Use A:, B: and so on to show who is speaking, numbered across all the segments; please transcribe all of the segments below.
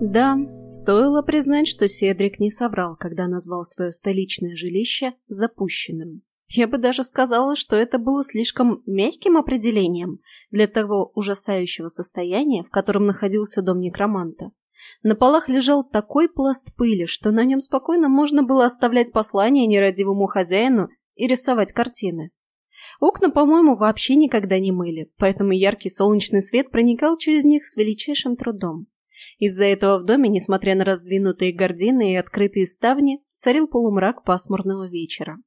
A: Да, стоило признать, что Седрик не соврал, когда назвал свое столичное жилище запущенным. Я бы даже сказала, что это было слишком мягким определением для того ужасающего состояния, в котором находился дом некроманта. На полах лежал такой пласт пыли, что на нем спокойно можно было оставлять послания нерадивому хозяину и рисовать картины. Окна, по-моему, вообще никогда не мыли, поэтому яркий солнечный свет проникал через них с величайшим трудом. Из-за этого в доме, несмотря на раздвинутые гардины и открытые ставни, царил полумрак пасмурного вечера.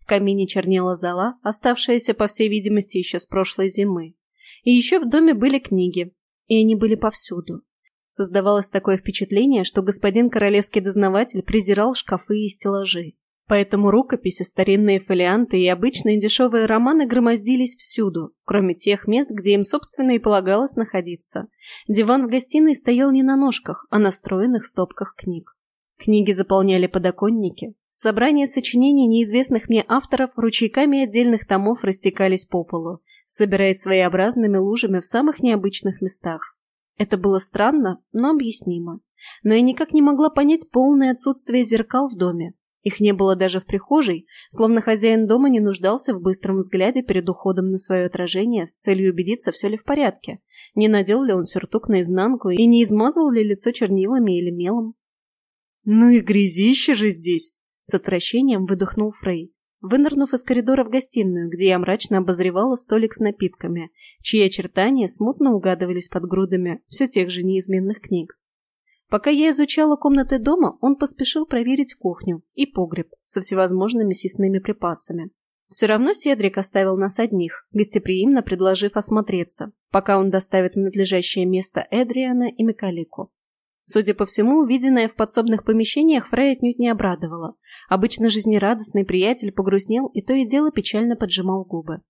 A: В камине чернела зола, оставшаяся, по всей видимости, еще с прошлой зимы. И еще в доме были книги, и они были повсюду. Создавалось такое впечатление, что господин королевский дознаватель презирал шкафы и стеллажи. Поэтому рукописи, старинные фолианты и обычные дешевые романы громоздились всюду, кроме тех мест, где им, собственно, и полагалось находиться. Диван в гостиной стоял не на ножках, а на стройных стопках книг. Книги заполняли подоконники. Собрания сочинений неизвестных мне авторов ручейками отдельных томов растекались по полу, собираясь своеобразными лужами в самых необычных местах. Это было странно, но объяснимо. Но я никак не могла понять полное отсутствие зеркал в доме. Их не было даже в прихожей, словно хозяин дома не нуждался в быстром взгляде перед уходом на свое отражение с целью убедиться, все ли в порядке. Не надел ли он сюртук наизнанку и не измазал ли лицо чернилами или мелом.
B: «Ну и грязище же здесь!»
A: — с отвращением выдохнул Фрей, вынырнув из коридора в гостиную, где я мрачно обозревала столик с напитками, чьи очертания смутно угадывались под грудами все тех же неизменных книг. Пока я изучала комнаты дома, он поспешил проверить кухню и погреб со всевозможными съестными припасами. Все равно Седрик оставил нас одних, гостеприимно предложив осмотреться, пока он доставит в надлежащее место Эдриана и Микалику. Судя по всему, увиденное в подсобных помещениях Фрей отнюдь не обрадовало. Обычно жизнерадостный приятель погрустнел и то и дело печально поджимал губы.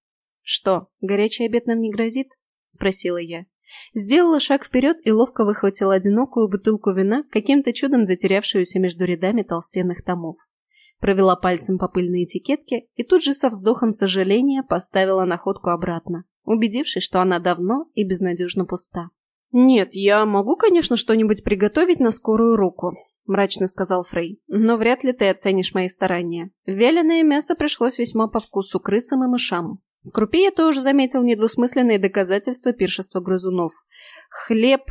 A: «Что, горячий обед нам не грозит?» – спросила я. Сделала шаг вперед и ловко выхватила одинокую бутылку вина, каким-то чудом затерявшуюся между рядами толстенных томов. Провела пальцем по пыльной этикетке и тут же со вздохом сожаления поставила находку обратно, убедившись, что она давно и безнадежно пуста. «Нет, я могу, конечно, что-нибудь приготовить на скорую руку», – мрачно сказал Фрей. «Но вряд ли ты оценишь мои старания. Вяленое мясо пришлось весьма по вкусу крысам и мышам. В крупе я тоже заметил недвусмысленные доказательства пиршества грызунов. Хлеб...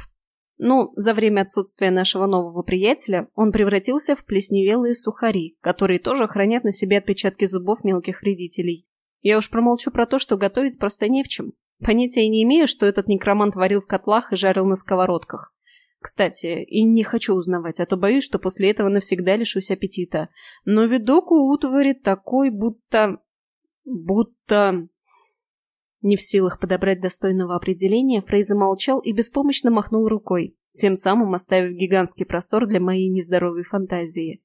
A: Ну, за время отсутствия нашего нового приятеля он превратился в плесневелые сухари, которые тоже хранят на себе отпечатки зубов мелких вредителей. Я уж промолчу про то, что готовить просто не в чем. Понятия не имею, что этот некромант варил в котлах и жарил на сковородках. Кстати, и не хочу узнавать, а то боюсь, что после этого навсегда лишусь аппетита. Но видок у утвари такой, будто... будто... Не в силах подобрать достойного определения, Фрей замолчал и беспомощно махнул рукой, тем самым оставив гигантский простор для моей нездоровой фантазии.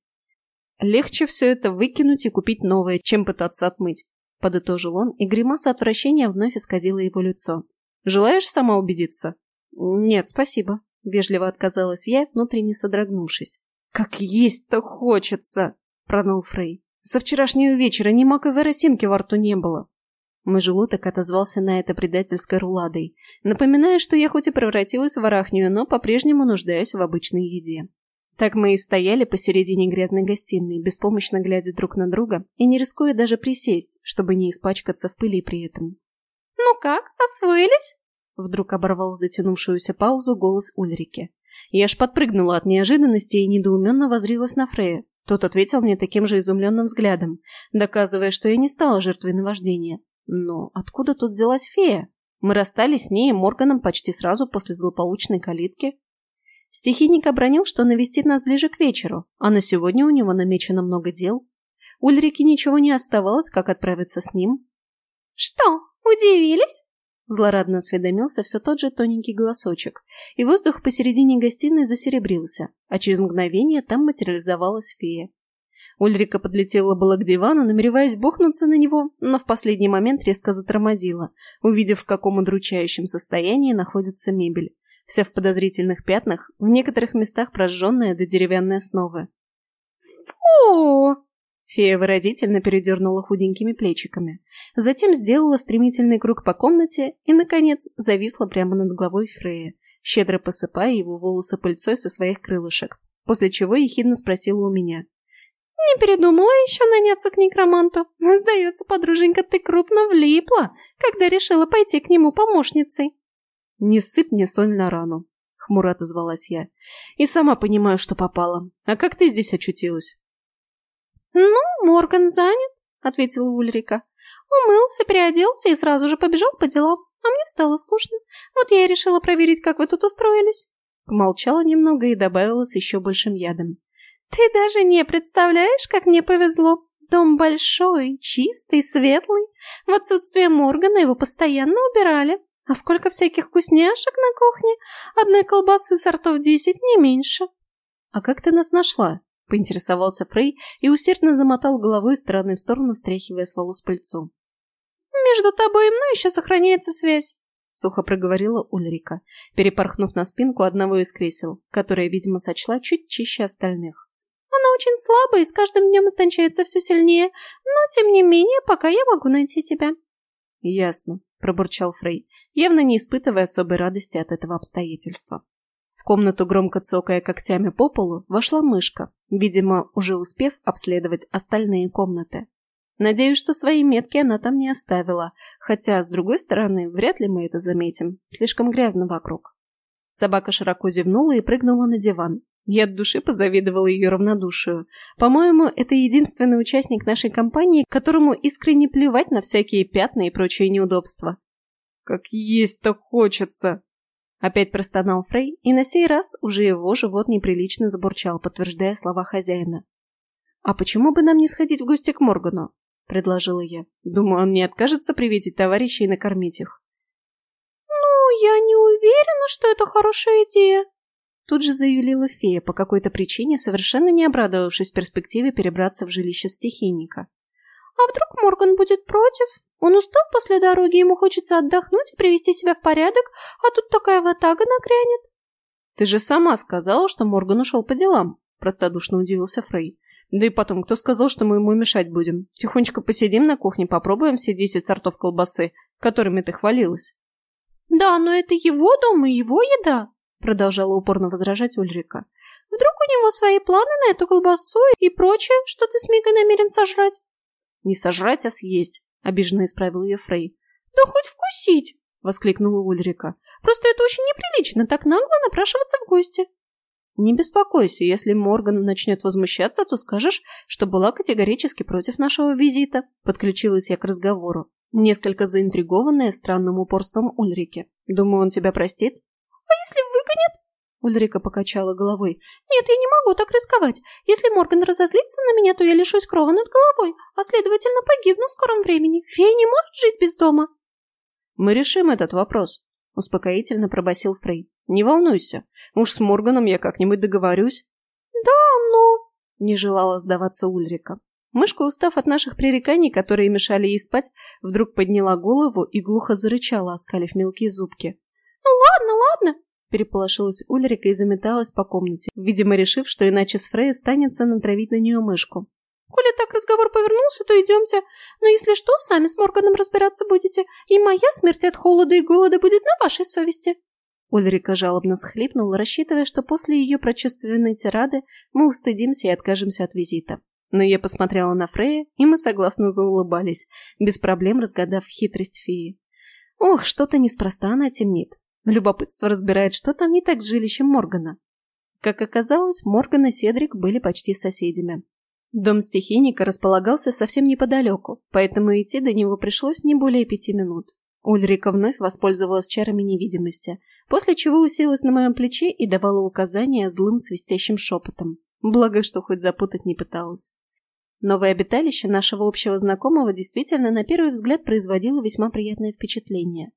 A: «Легче все это выкинуть и купить новое, чем пытаться отмыть», — подытожил он, и гримаса отвращения вновь исказила его лицо. «Желаешь сама убедиться?» «Нет, спасибо», — вежливо отказалась я, внутренне содрогнувшись. «Как есть-то хочется!» — пронул Фрей. «Со вчерашнего вечера ни маковой росинки во рту не было. Мой желудок отозвался на это предательской руладой, напоминая, что я хоть и превратилась в арахнию, но по-прежнему нуждаюсь в обычной еде. Так мы и стояли посередине грязной гостиной, беспомощно глядя друг на друга и не рискуя даже присесть, чтобы не испачкаться в пыли при этом.
C: «Ну как, освоились?»
A: Вдруг оборвал затянувшуюся паузу голос Ульрики. Я аж подпрыгнула от неожиданности и недоуменно возрилась на Фрея. Тот ответил мне таким же изумленным взглядом, доказывая, что я не стала жертвой наваждения, но откуда тут взялась фея? Мы расстались с ней и Морганом почти сразу после злополучной калитки. Стихийник обронил, что навестит нас ближе к вечеру, а на сегодня у него намечено много дел. Ульрике ничего не оставалось, как отправиться с ним.
C: «Что, удивились?»
A: Злорадно осведомился все тот же тоненький голосочек, и воздух посередине гостиной засеребрился, а через мгновение там материализовалась фея. Ульрика подлетела было к дивану, намереваясь бухнуться на него, но в последний момент резко затормозила, увидев, в каком удручающем состоянии находится мебель. Вся в подозрительных пятнах, в некоторых местах прожженная до деревянной основы.
C: «Фу!»
A: Фея выразительно передернула худенькими плечиками. Затем сделала стремительный круг по комнате и, наконец, зависла прямо над головой Фрея, щедро посыпая его волосы пыльцой со своих крылышек, после чего ехидно спросила у меня.
C: «Не передумала еще наняться к некроманту? Сдается, подруженька, ты крупно влипла, когда решила пойти к нему помощницей».
A: «Не сыпь мне соль на рану», — хмуро отозвалась я. «И сама понимаю, что попала. А как ты здесь очутилась?»
C: «Ну, Морган занят», — ответила Ульрика. «Умылся, переоделся и сразу же побежал по делам. А мне стало скучно. Вот я и решила проверить, как вы тут устроились».
A: Помолчала немного и добавила с еще большим ядом.
C: «Ты даже не представляешь, как мне повезло. Дом большой, чистый, светлый. В отсутствие Моргана его постоянно убирали. А сколько всяких вкусняшек на кухне? Одной колбасы сортов десять, не меньше».
A: «А как ты нас нашла?» — поинтересовался Фрей и усердно замотал головой стороны в сторону, встряхивая с волос пыльцу.
C: «Между тобой и мной еще сохраняется связь», — сухо проговорила Ульрика,
A: перепорхнув на спинку одного из кресел, которое, видимо, сочла чуть чище остальных.
C: «Она очень слабая и с каждым днем истончается все сильнее, но, тем не менее, пока я могу найти тебя».
A: «Ясно», — пробурчал Фрей, явно не испытывая особой радости от этого обстоятельства. В комнату, громко цокая когтями по полу, вошла мышка, видимо, уже успев обследовать остальные комнаты. Надеюсь, что свои метки она там не оставила, хотя, с другой стороны, вряд ли мы это заметим, слишком грязно вокруг. Собака широко зевнула и прыгнула на диван. Я от души позавидовала ее равнодушию. По-моему, это единственный участник нашей компании, которому искренне плевать на всякие пятна и прочие неудобства.
B: «Как есть-то хочется!»
A: Опять простонал Фрей, и на сей раз уже его живот неприлично забурчал, подтверждая слова хозяина. «А почему бы нам не сходить в гости к Моргану?» — предложила я. «Думаю, он не откажется приветить товарищей и накормить их».
C: «Ну, я не уверена, что это хорошая идея»,
A: Тут же заюлила фея, по какой-то причине совершенно не обрадовавшись перспективе перебраться в жилище стихийника.
C: «А вдруг Морган будет против? Он устал после дороги, ему хочется отдохнуть и привести себя в порядок, а тут такая ватага нагрянет».
A: «Ты же сама сказала, что Морган ушел по делам», — простодушно удивился Фрей. Да и потом, кто сказал, что мы ему мешать будем? Тихонечко посидим на кухне, попробуем все десять сортов колбасы, которыми ты хвалилась.
C: Да, но это его дом и его еда, продолжала упорно возражать Ульрика. Вдруг у него свои планы на эту колбасу и прочее, что ты с Мигой намерен сожрать?
A: Не сожрать, а съесть, обиженно исправил ее Фрей.
C: Да хоть вкусить, воскликнула Ульрика. Просто это очень неприлично так нагло напрашиваться в гости.
A: Не беспокойся, если Морган начнет возмущаться, то скажешь, что была категорически против нашего визита. Подключилась я к разговору, несколько заинтригованная странным упорством Ульрики. Думаю, он тебя простит?
C: А если выгонит? Ульрика покачала головой. «Нет, я не могу так рисковать. Если Морган разозлится на меня, то я лишусь крова над головой, а следовательно погибну в скором времени. Фея не может жить без дома».
A: «Мы решим этот вопрос», — успокоительно пробасил Фрей. «Не волнуйся. Уж с Морганом я как-нибудь договорюсь.
C: Да, но...
A: Не желала сдаваться Ульрика. Мышка, устав от наших пререканий, которые мешали ей спать, вдруг подняла голову и глухо зарычала, оскалив мелкие зубки.
C: «Ну ладно, ладно!»
A: Переполошилась Ульрика и заметалась по комнате, видимо, решив, что иначе с Фрей станется натравить на нее мышку.
C: «Коли так разговор повернулся, то идемте. Но если что, сами с Морганом разбираться будете, и моя смерть от холода и голода будет на вашей совести».
A: Ульрика жалобно схлипнула, рассчитывая, что после ее прочувственной тирады мы устыдимся и откажемся от визита. Но я посмотрела на Фрея, и мы согласно заулыбались, без проблем разгадав хитрость феи. Ох, что-то неспроста она темнит. Любопытство разбирает, что там не так с жилищем Моргана. Как оказалось, Морган и Седрик были почти соседями. Дом стихийника располагался совсем неподалеку, поэтому идти до него пришлось не более пяти минут. Ульрика вновь воспользовалась чарами невидимости, после чего уселась на моем плече и давала указания злым свистящим шепотом. Благо, что хоть запутать не пыталась. Новое обиталище нашего общего знакомого действительно на первый взгляд производило весьма приятное впечатление.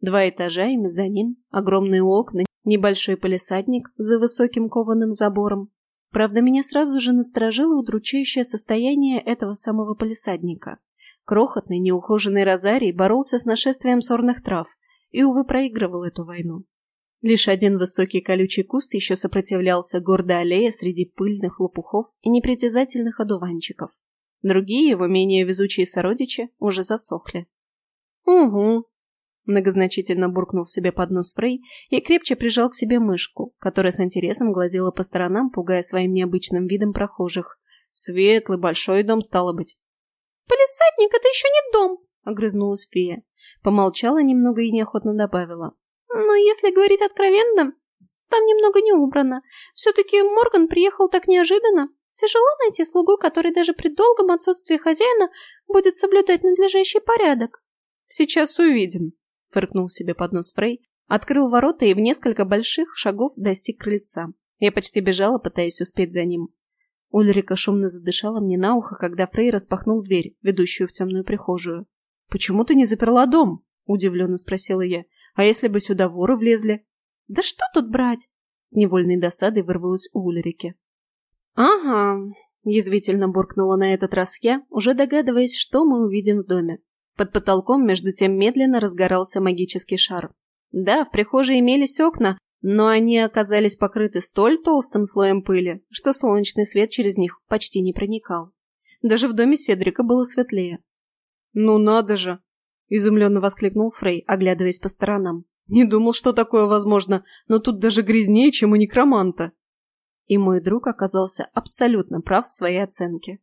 A: Два этажа и мезонин, огромные окна, небольшой полисадник за высоким кованым забором. Правда, меня сразу же насторожило удручающее состояние этого самого полисадника. Крохотный, неухоженный розарий боролся с нашествием сорных трав и, увы, проигрывал эту войну. Лишь один высокий колючий куст еще сопротивлялся гордо аллея среди пыльных лопухов и непритязательных одуванчиков. Другие его менее везучие сородичи уже засохли. «Угу», Многозначительно буркнул себе под нос Фрей и крепче прижал к себе мышку, которая с интересом глазела по сторонам, пугая своим необычным видом прохожих. Светлый, большой дом, стало быть.
C: «Полисадник — это еще не дом!»
A: — огрызнулась фея. Помолчала немного и неохотно добавила.
C: «Но если говорить откровенно, там немного не убрано. Все-таки Морган приехал так неожиданно. Тяжело найти слугу, который даже при долгом отсутствии хозяина будет соблюдать надлежащий порядок».
A: «Сейчас увидим», — фыркнул себе под нос Фрей, открыл ворота и в несколько больших шагов достиг крыльца. Я почти бежала, пытаясь успеть за ним. Ульрика шумно задышала мне на ухо, когда Фрей распахнул дверь, ведущую в темную прихожую. «Почему ты не заперла дом?» — удивленно спросила я. «А если бы сюда воры влезли?»
C: «Да что тут брать?» — с невольной досадой вырвалась у Ульрики.
A: «Ага», — язвительно буркнула на этот раз я, уже догадываясь, что мы увидим в доме. Под потолком между тем медленно разгорался магический шар. Да, в прихожей имелись окна, но они оказались покрыты столь толстым слоем пыли, что солнечный свет через них почти не проникал. Даже в доме Седрика было светлее. «Ну надо же!» – изумленно воскликнул Фрей, оглядываясь по сторонам. «Не думал, что такое возможно, но тут даже грязнее, чем у некроманта!» И мой друг оказался абсолютно прав в своей оценке.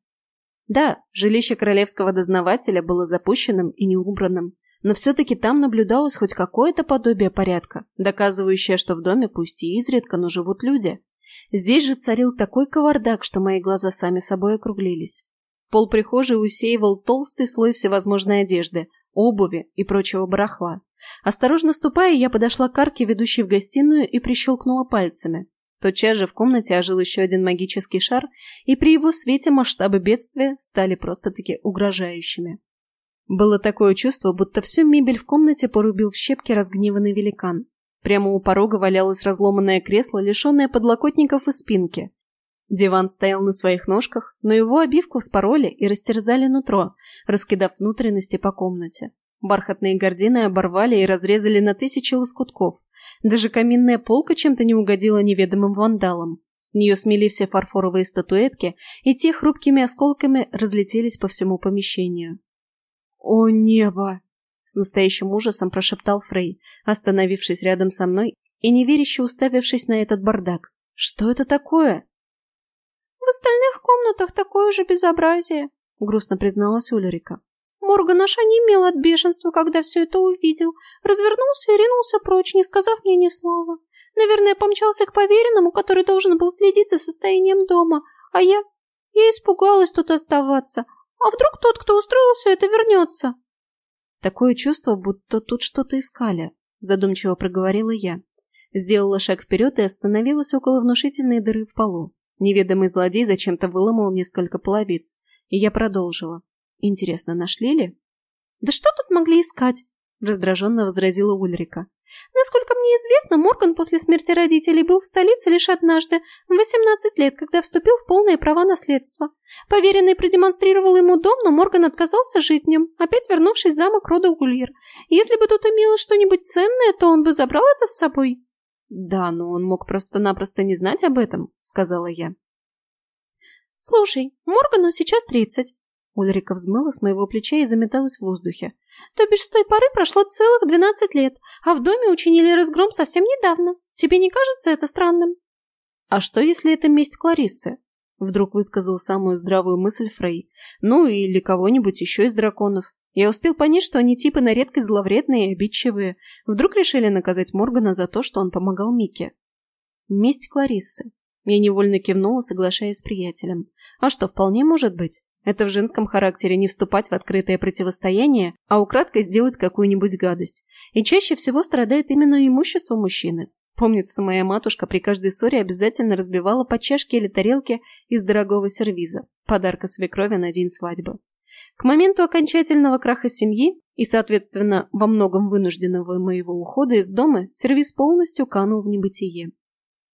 A: Да, жилище королевского дознавателя было запущенным и неубранным, но все-таки там наблюдалось хоть какое-то подобие порядка, доказывающее, что в доме пусть и изредка, но живут люди. Здесь же царил такой кавардак, что мои глаза сами собой округлились. Пол прихожей усеивал толстый слой всевозможной одежды, обуви и прочего барахла. Осторожно ступая, я подошла к арке, ведущей в гостиную, и прищелкнула пальцами. Тотчас же в комнате ожил еще один магический шар, и при его свете масштабы бедствия стали просто-таки угрожающими. Было такое чувство, будто всю мебель в комнате порубил в щепки разгневанный великан. Прямо у порога валялось разломанное кресло, лишенное подлокотников и спинки. Диван стоял на своих ножках, но его обивку вспороли и растерзали нутро, раскидав внутренности по комнате. Бархатные гардины оборвали и разрезали на тысячи лоскутков. Даже каминная полка чем-то не угодила неведомым вандалам. С нее смели все фарфоровые статуэтки, и те хрупкими осколками разлетелись по всему помещению. «О небо!» — с настоящим ужасом прошептал Фрей, остановившись рядом со мной и неверяще уставившись на этот бардак. «Что это такое?»
C: «В остальных комнатах такое же безобразие», — грустно призналась Ульрика. Морган аж онемел от бешенства, когда все это увидел. Развернулся и ринулся прочь, не сказав мне ни слова. Наверное, помчался к поверенному, который должен был следить за состоянием дома. А я... Я испугалась тут оставаться. А вдруг тот, кто устроил все это, вернется?
A: Такое чувство, будто тут что-то искали, задумчиво проговорила я. Сделала шаг вперед и остановилась около внушительной дыры в полу. Неведомый злодей зачем-то выломал несколько половиц, и я продолжила. Интересно, нашли ли?
C: Да что тут могли искать? Раздраженно возразила Ульрика. Насколько мне известно, Морган после смерти родителей был в столице лишь однажды, в 18 лет, когда вступил в полные права наследства. Поверенный продемонстрировал ему дом, но Морган отказался жить в нем, опять вернувшись в замок рода Гульер. Если бы тут имелось что-нибудь ценное, то он бы забрал это с собой.
A: «Да, но он мог просто-напросто не знать об этом», — сказала я.
C: «Слушай, Моргану сейчас тридцать. Ульрика взмыла с моего плеча и заметалась в воздухе. «То бишь с той поры прошло целых двенадцать лет, а в доме учинили разгром совсем недавно. Тебе не кажется это странным?»
A: «А что, если это месть Клариссы?» Вдруг высказал самую здравую мысль Фрей. «Ну, или кого-нибудь еще из драконов. Я успел понять, что они типы на редкость зловредные и обидчивые. Вдруг решили наказать Моргана за то, что он помогал Мике?» «Месть Клариссы». Я невольно кивнула, соглашаясь с приятелем. «А что, вполне может быть?» Это в женском характере не вступать в открытое противостояние, а украдкой сделать какую-нибудь гадость. И чаще всего страдает именно имущество мужчины. Помнится, моя матушка при каждой ссоре обязательно разбивала по чашке или тарелке из дорогого сервиза, подарка свекрови на день свадьбы. К моменту окончательного краха семьи и, соответственно, во многом вынужденного моего ухода из дома, сервиз полностью канул в небытие.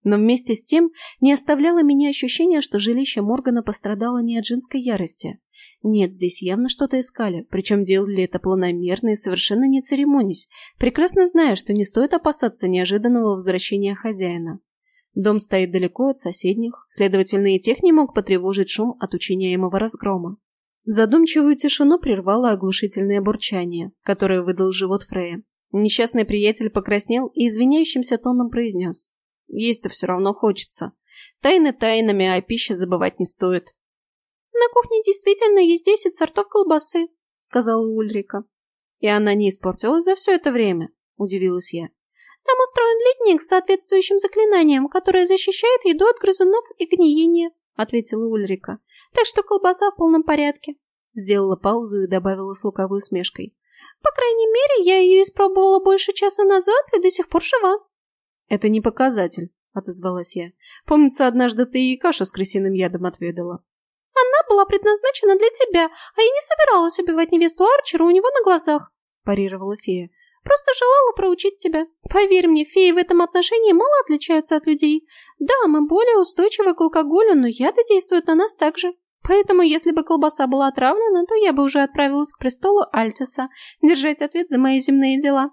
A: Но вместе с тем не оставляло меня ощущение, что жилище Моргана пострадало не от женской ярости. Нет, здесь явно что-то искали, причем делали это планомерно и совершенно не церемонясь, прекрасно зная, что не стоит опасаться неожиданного возвращения хозяина. Дом стоит далеко от соседних, следовательно, и тех не мог потревожить шум от учиняемого разгрома. Задумчивую тишину прервало оглушительное бурчание, которое выдал живот Фрея. Несчастный приятель покраснел и извиняющимся тоном произнес. Есть-то все равно хочется. Тайны тайнами, а пище забывать не стоит.
C: «На кухне действительно есть десять сортов колбасы», — сказала Ульрика.
A: «И она не испортилась за все это время?» — удивилась я.
C: «Там устроен ледник с соответствующим заклинанием, которое защищает еду от грызунов и гниения», — ответила Ульрика. «Так что колбаса в полном порядке».
A: Сделала паузу и добавила с луковой усмешкой.
C: «По крайней мере, я ее испробовала больше часа назад и до сих пор жива».
A: «Это не показатель», — отозвалась я. «Помнится, однажды ты и кашу с крысиным ядом отведала».
C: «Она была предназначена для тебя, а я не собиралась убивать невесту Арчера у него на глазах», — парировала фея. «Просто желала проучить тебя. Поверь мне, феи в этом отношении мало отличаются от людей. Да, мы более устойчивы к алкоголю, но яды действуют на нас так же. Поэтому, если бы колбаса была отравлена, то я бы уже отправилась к престолу Альтиса, держать ответ за мои земные дела».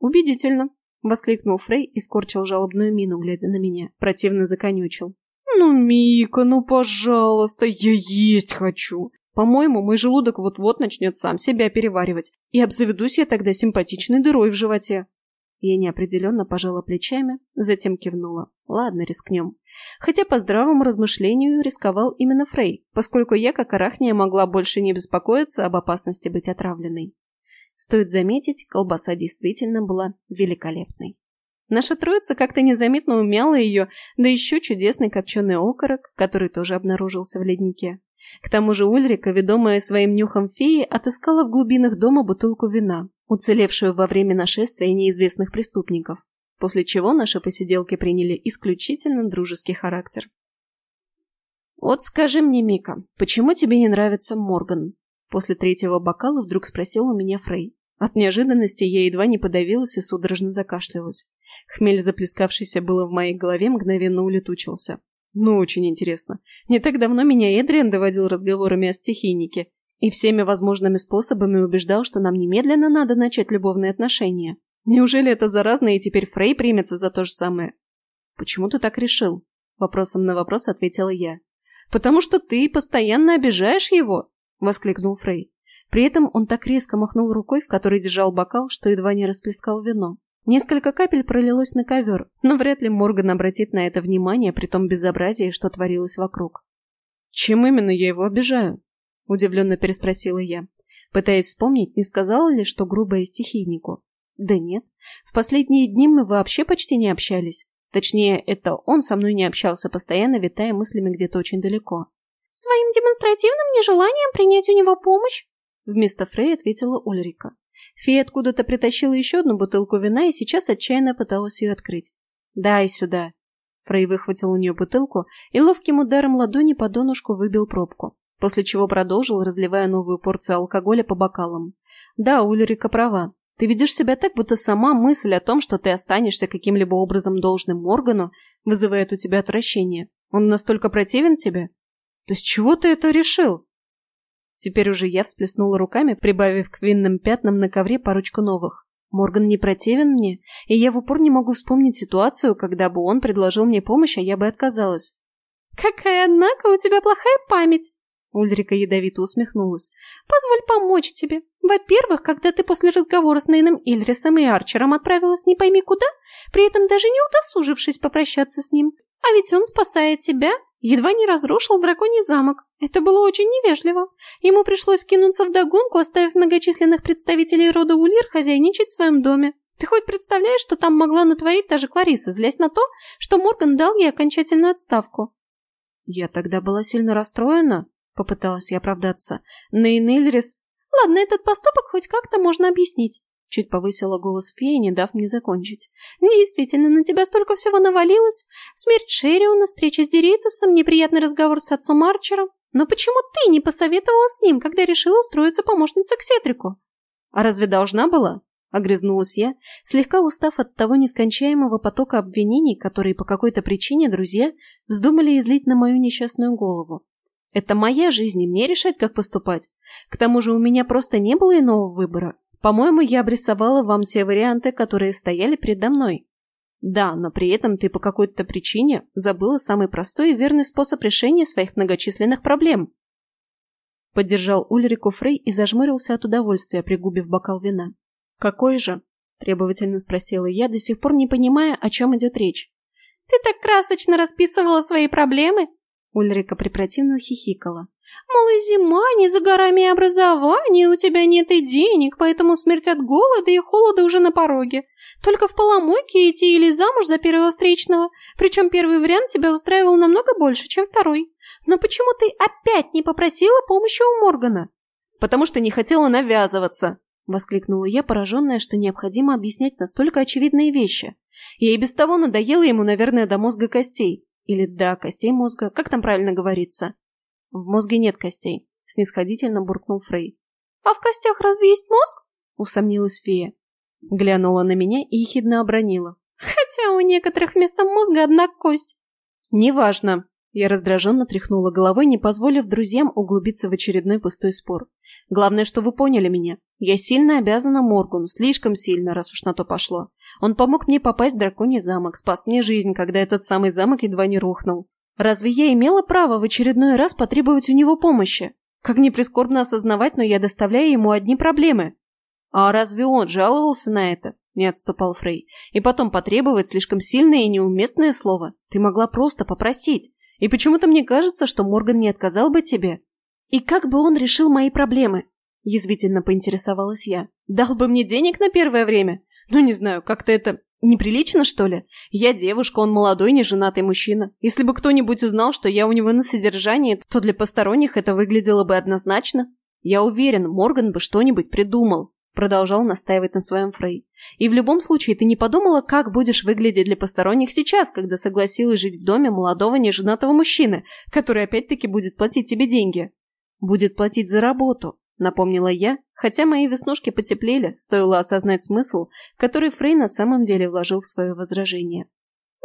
A: «Убедительно», — воскликнул Фрей и скорчил жалобную мину, глядя на меня. Противно законючил.
B: «Ну, Мика, ну, пожалуйста, я есть хочу!»
A: По-моему, мой желудок вот-вот начнет сам себя переваривать, и обзаведусь я тогда симпатичной дырой в животе. Я неопределенно пожала плечами, затем кивнула. Ладно, рискнем. Хотя по здравому размышлению рисковал именно Фрей, поскольку я, как арахния, могла больше не беспокоиться об опасности быть отравленной. Стоит заметить, колбаса действительно была великолепной. Наша троица как-то незаметно умяла ее, да еще чудесный копченый окорок, который тоже обнаружился в леднике. К тому же Ульрика, ведомая своим нюхом феи, отыскала в глубинах дома бутылку вина, уцелевшую во время нашествия неизвестных преступников, после чего наши посиделки приняли исключительно дружеский характер. «Вот скажи мне, Мика, почему тебе не нравится Морган?» После третьего бокала вдруг спросил у меня Фрей. От неожиданности я едва не подавилась и судорожно закашлялась. Хмель, заплескавшийся было в моей голове, мгновенно улетучился. Ну, очень интересно. Не так давно меня Эдриан доводил разговорами о стихийнике и всеми возможными способами убеждал, что нам немедленно надо начать любовные отношения. Неужели это заразно, и теперь Фрей примется за то же самое? «Почему ты так решил?» Вопросом на вопрос ответила я. «Потому что ты постоянно обижаешь его!» — воскликнул Фрей. При этом он так резко махнул рукой, в которой держал бокал, что едва не расплескал вино. Несколько капель пролилось на ковер, но вряд ли Морган обратит на это внимание при том безобразии, что творилось вокруг. «Чем именно я его обижаю?» – удивленно переспросила я, пытаясь вспомнить, не сказала ли, что грубая стихийнику. «Да нет, в последние дни мы вообще почти не общались. Точнее, это он со мной не общался, постоянно витая мыслями где-то очень далеко».
C: «Своим демонстративным нежеланием принять у него помощь?»
A: Вместо Фрей ответила Ульрика. Фея откуда-то притащила еще одну бутылку вина и сейчас отчаянно пыталась ее открыть. «Дай сюда!» Фрей выхватил у нее бутылку и ловким ударом ладони по донышку выбил пробку, после чего продолжил, разливая новую порцию алкоголя по бокалам. «Да, Ульрика права. Ты ведешь себя так, будто сама мысль о том, что ты останешься каким-либо образом должным Моргану, вызывает у тебя отвращение. Он настолько противен тебе? То с чего ты это решил?» Теперь уже я всплеснула руками, прибавив к винным пятнам на ковре парочку новых. Морган не противен мне, и я в упор не могу вспомнить ситуацию, когда бы он предложил мне помощь, а я бы отказалась.
C: «Какая, однако, у тебя плохая память!»
A: Ульрика ядовито усмехнулась.
C: «Позволь помочь тебе. Во-первых, когда ты после разговора с Нейном Ильрисом и Арчером отправилась не пойми куда, при этом даже не удосужившись попрощаться с ним, а ведь он спасает тебя едва не разрушил драконий замок. Это было очень невежливо. Ему пришлось кинуться в догонку, оставив многочисленных представителей рода Улир хозяйничать в своем доме. Ты хоть представляешь, что там могла натворить даже Клариса, злясь на то, что Морган дал ей окончательную отставку?
A: Я тогда была сильно расстроена, попыталась я оправдаться. Нейн Эльрис...
C: Ладно, этот поступок хоть как-то можно объяснить.
A: Чуть повысила голос феи, не дав мне закончить.
C: «Действительно, на тебя столько всего навалилось. Смерть Шериона, встреча с Деритосом, неприятный разговор с отцом Арчером. Но почему ты не посоветовала с ним, когда решила устроиться помощницей к Сетрику?»
A: «А разве должна была?» — огрызнулась я, слегка устав от того нескончаемого потока обвинений, которые по какой-то причине друзья вздумали излить на мою несчастную голову. «Это моя жизнь, и мне решать, как поступать. К тому же у меня просто не было иного выбора. По-моему, я обрисовала вам те варианты, которые стояли передо мной. Да, но при этом ты по какой-то причине забыла самый простой и верный способ решения своих многочисленных проблем. Поддержал Ульрику Фрей и зажмурился от удовольствия, пригубив бокал вина. Какой же? — требовательно спросила я, до сих пор не понимая, о чем идет речь.
C: «Ты так красочно расписывала свои проблемы!»
A: Ульрика препротивно хихикала.
C: Мол, и зима, не за горами и образование, у тебя нет и денег, поэтому смерть от голода и холода уже на пороге. Только в поломойке идти или замуж за первого встречного. Причем первый вариант тебя устраивал намного больше, чем второй. Но почему ты опять не попросила помощи у Моргана?
A: Потому что не хотела навязываться, воскликнула я, пораженная, что необходимо объяснять настолько очевидные вещи. Я и без того надоела ему, наверное, до мозга костей. Или до костей мозга, как там правильно говорится. В мозге нет костей, снисходительно буркнул Фрей.
C: А в костях разве есть мозг?
A: Усомнилась фея. Глянула на меня и ехидно обронила.
C: Хотя у некоторых вместо мозга одна кость.
A: Неважно. Я раздраженно тряхнула головой, не позволив друзьям углубиться в очередной пустой спор. Главное, что вы поняли меня. Я сильно обязана Моргану, слишком сильно, раз уж на то пошло. Он помог мне попасть в драконий замок, спас мне жизнь, когда этот самый замок едва не рухнул. Разве я имела право в очередной раз потребовать у него помощи? Как ни прискорбно осознавать, но я доставляю ему одни проблемы. А разве он жаловался на это? Не отступал Фрей. И потом потребовать слишком сильное и неуместное слово. Ты могла просто попросить. И почему-то мне кажется, что Морган не отказал бы тебе. И как бы он решил мои проблемы? Язвительно поинтересовалась я. Дал бы мне денег на первое время? Ну, не знаю, как-то это Неприлично, что ли? Я девушка, он молодой, неженатый мужчина. Если бы кто-нибудь узнал, что я у него на содержании, то для посторонних это выглядело бы однозначно. Я уверен, Морган бы что-нибудь придумал. Продолжал настаивать на своем Фрей. И в любом случае, ты не подумала, как будешь выглядеть для посторонних сейчас, когда согласилась жить в доме молодого неженатого мужчины, который опять-таки будет платить тебе деньги? Будет платить за работу, напомнила я, Хотя мои веснушки потеплели, стоило осознать смысл, который Фрей на самом деле вложил в свое возражение.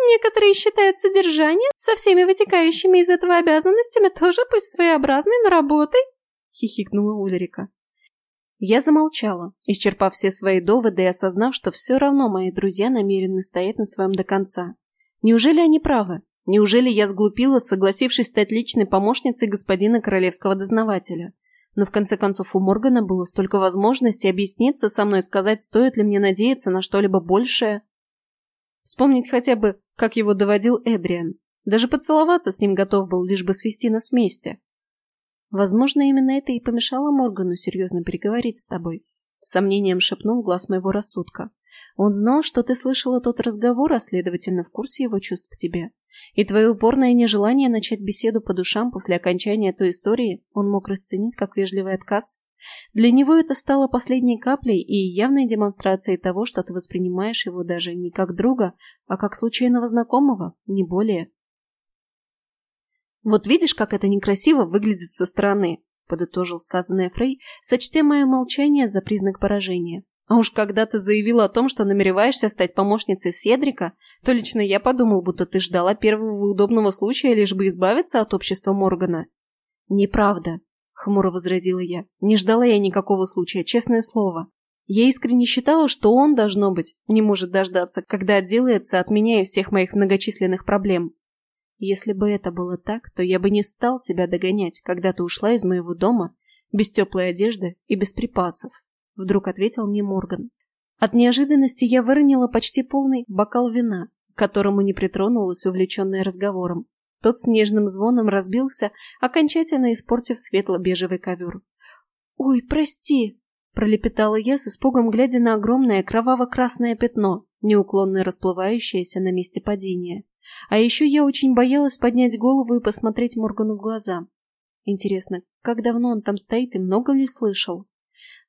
C: Некоторые считают содержание со всеми вытекающими из этого обязанностями тоже пусть своеобразной, но работой, хихикнула Ульрика.
A: Я замолчала, исчерпав все свои доводы и осознав, что все равно мои друзья намерены стоять на своем до конца. Неужели они правы? Неужели я сглупила, согласившись стать личной помощницей господина королевского дознавателя? Но в конце концов у Моргана было столько возможностей объясниться со мной, сказать, стоит ли мне надеяться на что-либо большее. Вспомнить хотя бы, как его доводил Эдриан. Даже поцеловаться с ним готов был, лишь бы свести нас вместе. Возможно, именно это и помешало Моргану серьезно переговорить с тобой. С сомнением шепнул глаз моего рассудка. Он знал, что ты слышала тот разговор, а следовательно, в курсе его чувств к тебе. И твое упорное нежелание начать беседу по душам после окончания той истории он мог расценить как вежливый отказ. Для него это стало последней каплей и явной демонстрацией того, что ты воспринимаешь его даже не как друга, а как случайного знакомого, не более. «Вот видишь, как это некрасиво выглядит со стороны», — подытожил сказанное Фрей, сочтя мое молчание за признак поражения. «А уж когда ты заявил о том, что намереваешься стать помощницей Седрика, то лично я подумал, будто ты ждала первого удобного случая, лишь бы избавиться от общества Моргана. Неправда, хмуро возразила я. Не ждала я никакого случая, честное слово. Я искренне считала, что он, должно быть, не может дождаться, когда отделается от меня и всех моих многочисленных проблем. Если бы это было так, то я бы не стал тебя догонять, когда ты ушла из моего дома без теплой одежды и без припасов. Вдруг ответил мне Морган. От неожиданности я выронила почти полный бокал вина, к которому не притронулась, увлеченная разговором. Тот с нежным звоном разбился, окончательно испортив светло-бежевый ковер. «Ой, прости!» – пролепетала я с испугом, глядя на огромное кроваво-красное пятно, неуклонно расплывающееся на месте падения. А еще я очень боялась поднять голову и посмотреть Моргану в глаза. Интересно, как давно он там стоит и много ли слышал?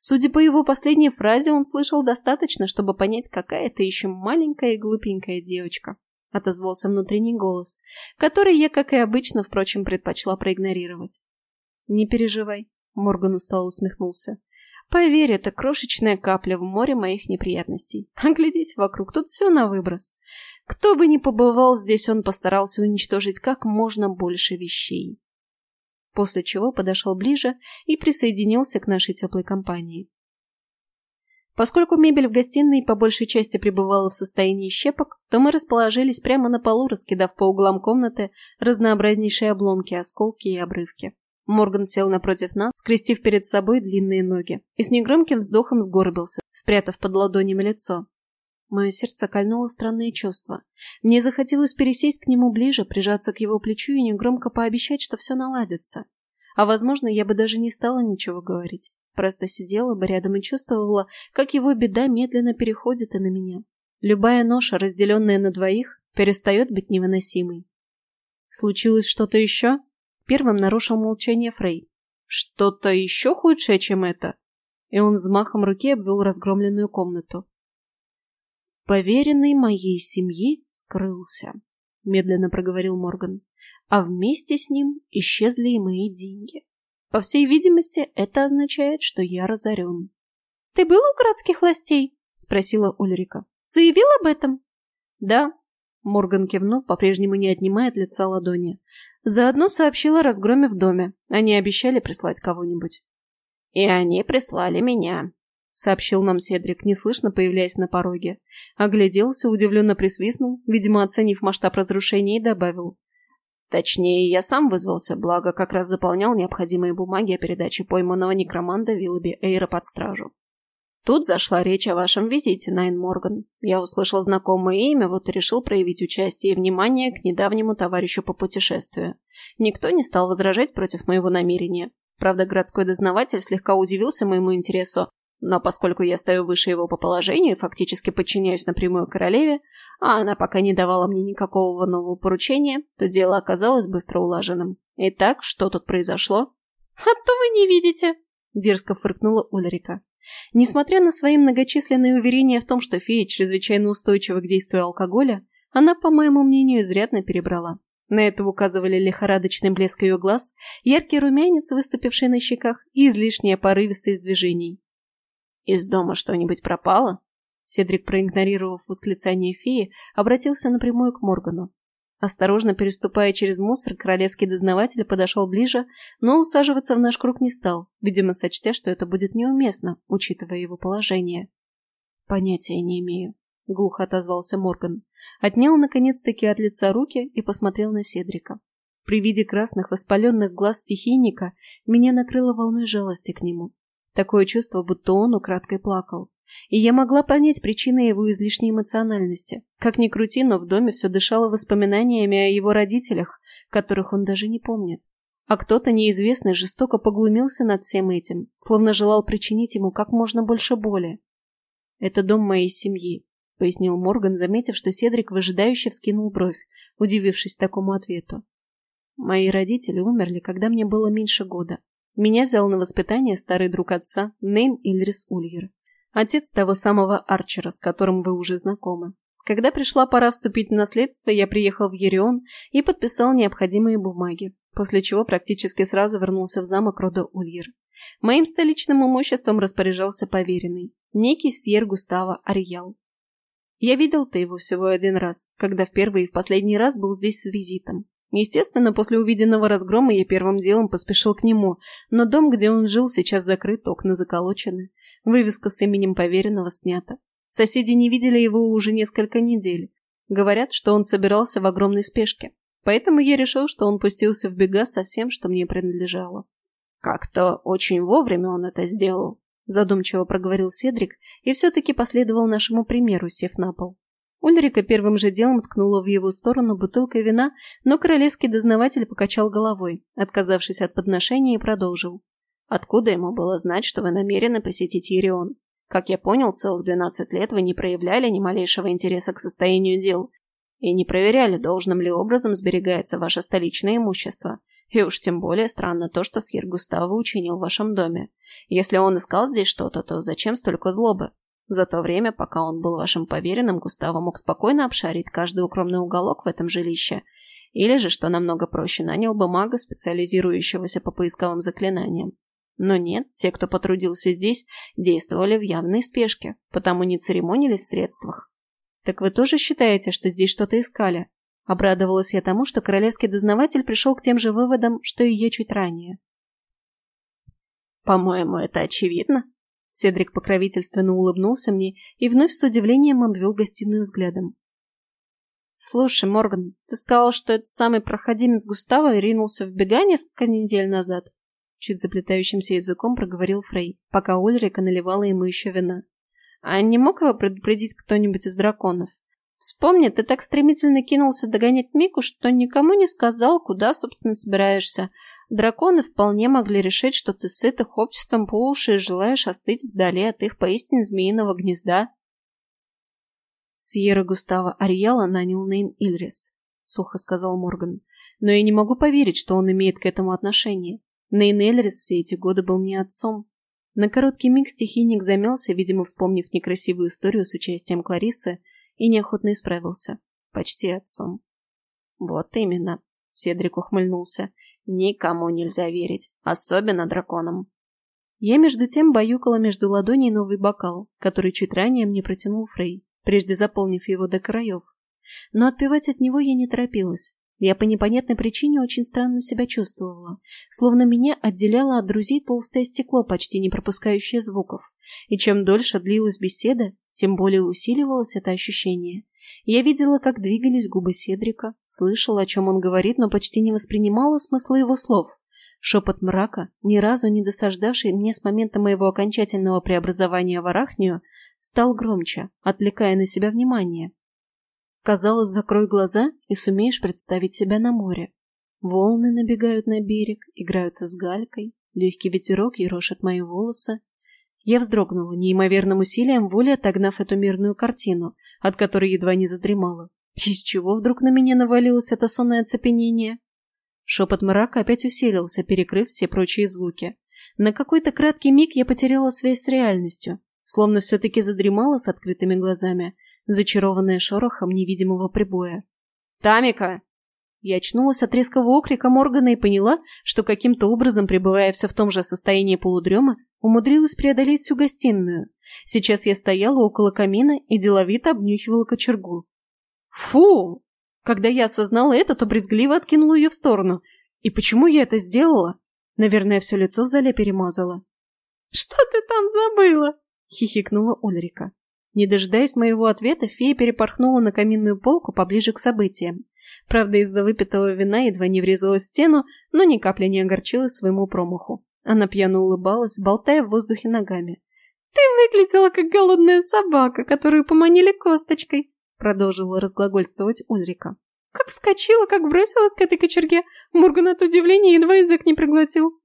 A: Судя по его последней фразе, он слышал достаточно, чтобы понять, какая это еще маленькая и глупенькая девочка. Отозвался внутренний голос, который я, как и обычно, впрочем, предпочла проигнорировать. «Не переживай», — Морган устало усмехнулся. «Поверь, это крошечная капля в море моих неприятностей. Оглядись вокруг, тут все на выброс. Кто бы ни побывал здесь, он постарался уничтожить как можно больше вещей после чего подошел ближе и присоединился к нашей теплой компании. Поскольку мебель в гостиной по большей части пребывала в состоянии щепок, то мы расположились прямо на полу, раскидав по углам комнаты разнообразнейшие обломки, осколки и обрывки. Морган сел напротив нас, скрестив перед собой длинные ноги, и с негромким вздохом сгорбился, спрятав под ладонями лицо. Мое сердце кольнуло странное чувство. Мне захотелось пересесть к нему ближе, прижаться к его плечу и негромко пообещать, что все наладится. А возможно, я бы даже не стала ничего говорить. Просто сидела бы рядом и чувствовала, как его беда медленно переходит и на меня. Любая ноша, разделенная на двоих, перестает быть невыносимой. «Случилось что-то еще?» Первым нарушил молчание Фрей. «Что-то еще худшее, чем это?» И он взмахом руки обвел разгромленную комнату. «Поверенный моей семьи скрылся», — медленно проговорил Морган. «А вместе с ним исчезли и мои деньги. По всей видимости, это означает, что я разорен».
C: «Ты был у городских властей?» — спросила Ульрика. «Заявил об этом?»
A: «Да», — Морган кивнул, по-прежнему не отнимая от лица ладони. Заодно сообщила о разгроме в доме. Они обещали прислать кого-нибудь. «И они прислали меня», — сообщил нам Седрик, неслышно появляясь на пороге. Огляделся, удивленно присвистнул, видимо, оценив масштаб разрушения, и добавил. Точнее, я сам вызвался, благо как раз заполнял необходимые бумаги о передаче пойманного некроманда Виллоби Эйра под стражу. Тут зашла речь о вашем визите, Найн Морган. Я услышал знакомое имя, вот и решил проявить участие и внимание к недавнему товарищу по путешествию. Никто не стал возражать против моего намерения. Правда, городской дознаватель слегка удивился моему интересу, но поскольку я стою выше его по положению и фактически подчиняюсь напрямую королеве, а она пока не давала мне никакого нового поручения, то дело оказалось быстро улаженным. Итак, что тут произошло?
C: «А то вы не видите!» – дерзко фыркнула Ульрика. Несмотря на свои многочисленные уверения в том, что фея чрезвычайно устойчива к действию алкоголя, она, по моему мнению, изрядно перебрала. На это указывали лихорадочный блеск ее глаз, яркий румянец, выступивший на щеках, и излишняя порывистость движений.
A: «Из дома что-нибудь пропало?» Седрик, проигнорировав восклицание феи, обратился напрямую к Моргану. Осторожно переступая через мусор, королевский дознаватель подошел ближе, но усаживаться в наш круг не стал, видимо, сочтя, что это будет неуместно, учитывая его положение. «Понятия не имею», — глухо отозвался Морган. Отнял, наконец-таки, от лица руки и посмотрел на Седрика. При виде красных воспаленных глаз стихийника меня накрыло волной жалости к нему. Такое чувство, будто он украдкой плакал. И я могла понять причины его излишней эмоциональности. Как ни крути, но в доме все дышало воспоминаниями о его родителях, которых он даже не помнит. А кто-то неизвестный жестоко поглумился над всем этим, словно желал причинить ему как можно больше боли. «Это дом моей семьи», — пояснил Морган, заметив, что Седрик выжидающе вскинул бровь, удивившись такому ответу. «Мои родители умерли, когда мне было меньше года. Меня взял на воспитание старый друг отца, Нейн Ильрис Ульер. Отец того самого Арчера, с которым вы уже знакомы. Когда пришла пора вступить в наследство, я приехал в Ерион и подписал необходимые бумаги, после чего практически сразу вернулся в замок рода Ульер. Моим столичным имуществом распоряжался поверенный, некий Сьер Густаво Арьял. Я видел-то его всего один раз, когда в первый и в последний раз был здесь с визитом. Естественно, после увиденного разгрома я первым делом поспешил к нему, но дом, где он жил, сейчас закрыт, окна заколочены. Вывеска с именем поверенного снята. Соседи не видели его уже несколько недель. Говорят, что он собирался в огромной спешке. Поэтому я решил, что он пустился в бега со всем, что мне принадлежало. Как-то очень вовремя он это сделал, задумчиво проговорил Седрик и все-таки последовал нашему примеру, сев на пол. Ульрика первым же делом ткнула в его сторону бутылкой вина, но королевский дознаватель покачал головой, отказавшись от подношения, и продолжил. «Откуда ему было знать, что вы намерены посетить Ерион? Как я понял, целых двенадцать лет вы не проявляли ни малейшего интереса к состоянию дел и не проверяли, должным ли образом сберегается ваше столичное имущество. И уж тем более странно то, что Сьер Густаво учинил в вашем доме. Если он искал здесь что-то, то зачем столько злобы? За то время, пока он был вашим поверенным, Густаво мог спокойно обшарить каждый укромный уголок в этом жилище. Или же, что намного проще, нанял бы мага, специализирующегося по поисковым заклинаниям. Но нет, те, кто потрудился здесь, действовали в явной спешке, потому не церемонились в средствах. «Так вы тоже считаете, что здесь что-то искали?» Обрадовалась я тому, что королевский дознаватель пришел к тем же выводам, что и я чуть ранее. «По-моему, это очевидно», Седрик покровительственно улыбнулся мне и вновь с удивлением обвел гостиную взглядом. «Слушай, Морган, ты сказал, что этот самый проходимец Густава ринулся в бега несколько недель назад?» Чуть заплетающимся языком проговорил Фрей, пока Ульрика наливала ему еще вина. А не мог его предупредить кто-нибудь из драконов? Вспомни, ты так стремительно кинулся догонять Мику, что никому не сказал, куда, собственно, собираешься. Драконы вполне могли решить, что ты сыт их обществом по уши и желаешь остыть вдали от их поистине змеиного гнезда. Сьерра Густава Арьяла нанял Нейн Ильрис, сухо сказал Морган. Но я не могу поверить, что он имеет к этому отношение. Нейн Ильрис все эти годы был мне отцом. На короткий миг стихийник замялся, видимо, вспомнив некрасивую историю с участием Кларисы, и неохотно исправился. Почти отцом. Вот именно. Седрик ухмыльнулся. Никому нельзя верить, особенно драконам. Я между тем баюкала между ладоней новый бокал, который чуть ранее мне протянул Фрей, прежде заполнив его до краев. Но отпивать от него я не торопилась. Я по непонятной причине очень странно себя чувствовала, словно меня отделяло от друзей толстое стекло, почти не пропускающее звуков. И чем дольше длилась беседа, тем более усиливалось это ощущение. Я видела, как двигались губы Седрика, слышала, о чем он говорит, но почти не воспринимала смысла его слов. Шепот мрака, ни разу не досаждавший мне с момента моего окончательного преобразования в арахнию, стал громче, отвлекая на себя внимание. Казалось, закрой глаза и сумеешь представить себя на море. Волны набегают на берег, играются с галькой, легкий ветерок ерошит мои волосы. Я вздрогнула, неимоверным усилием воли отогнав эту мирную картину, от которой едва не задремала. Из чего вдруг на меня навалилось это сонное оцепенение? Шепот мрака опять усилился, перекрыв все прочие звуки. На какой-то краткий миг я потеряла связь с реальностью, словно все-таки задремала с открытыми глазами, зачарованная шорохом невидимого прибоя. «Тамика!» Я очнулась от резкого окрика Моргана и поняла, что каким-то образом, пребывая все в том же состоянии полудрема, умудрилась преодолеть всю гостиную. Сейчас я стояла около камина и деловито обнюхивала кочергу. «Фу!» Когда я осознала это, то брезгливо откинула ее в сторону. И почему я это сделала? Наверное, все лицо в зале перемазала.
C: «Что ты там забыла?» — хихикнула Ульрика.
A: Не дожидаясь моего ответа, фея перепорхнула на каминную полку поближе к событиям. Правда, из-за выпитого вина едва не врезалась в стену, но ни капли не огорчилась своему промаху. Она пьяно улыбалась, болтая в воздухе ногами.
C: «Ты выглядела как голодная собака, которую поманили косточкой», продолжила разглагольствовать Ульрика. «Как вскочила, как бросилась к этой кочерге! Мурган от удивления едва язык не проглотил!»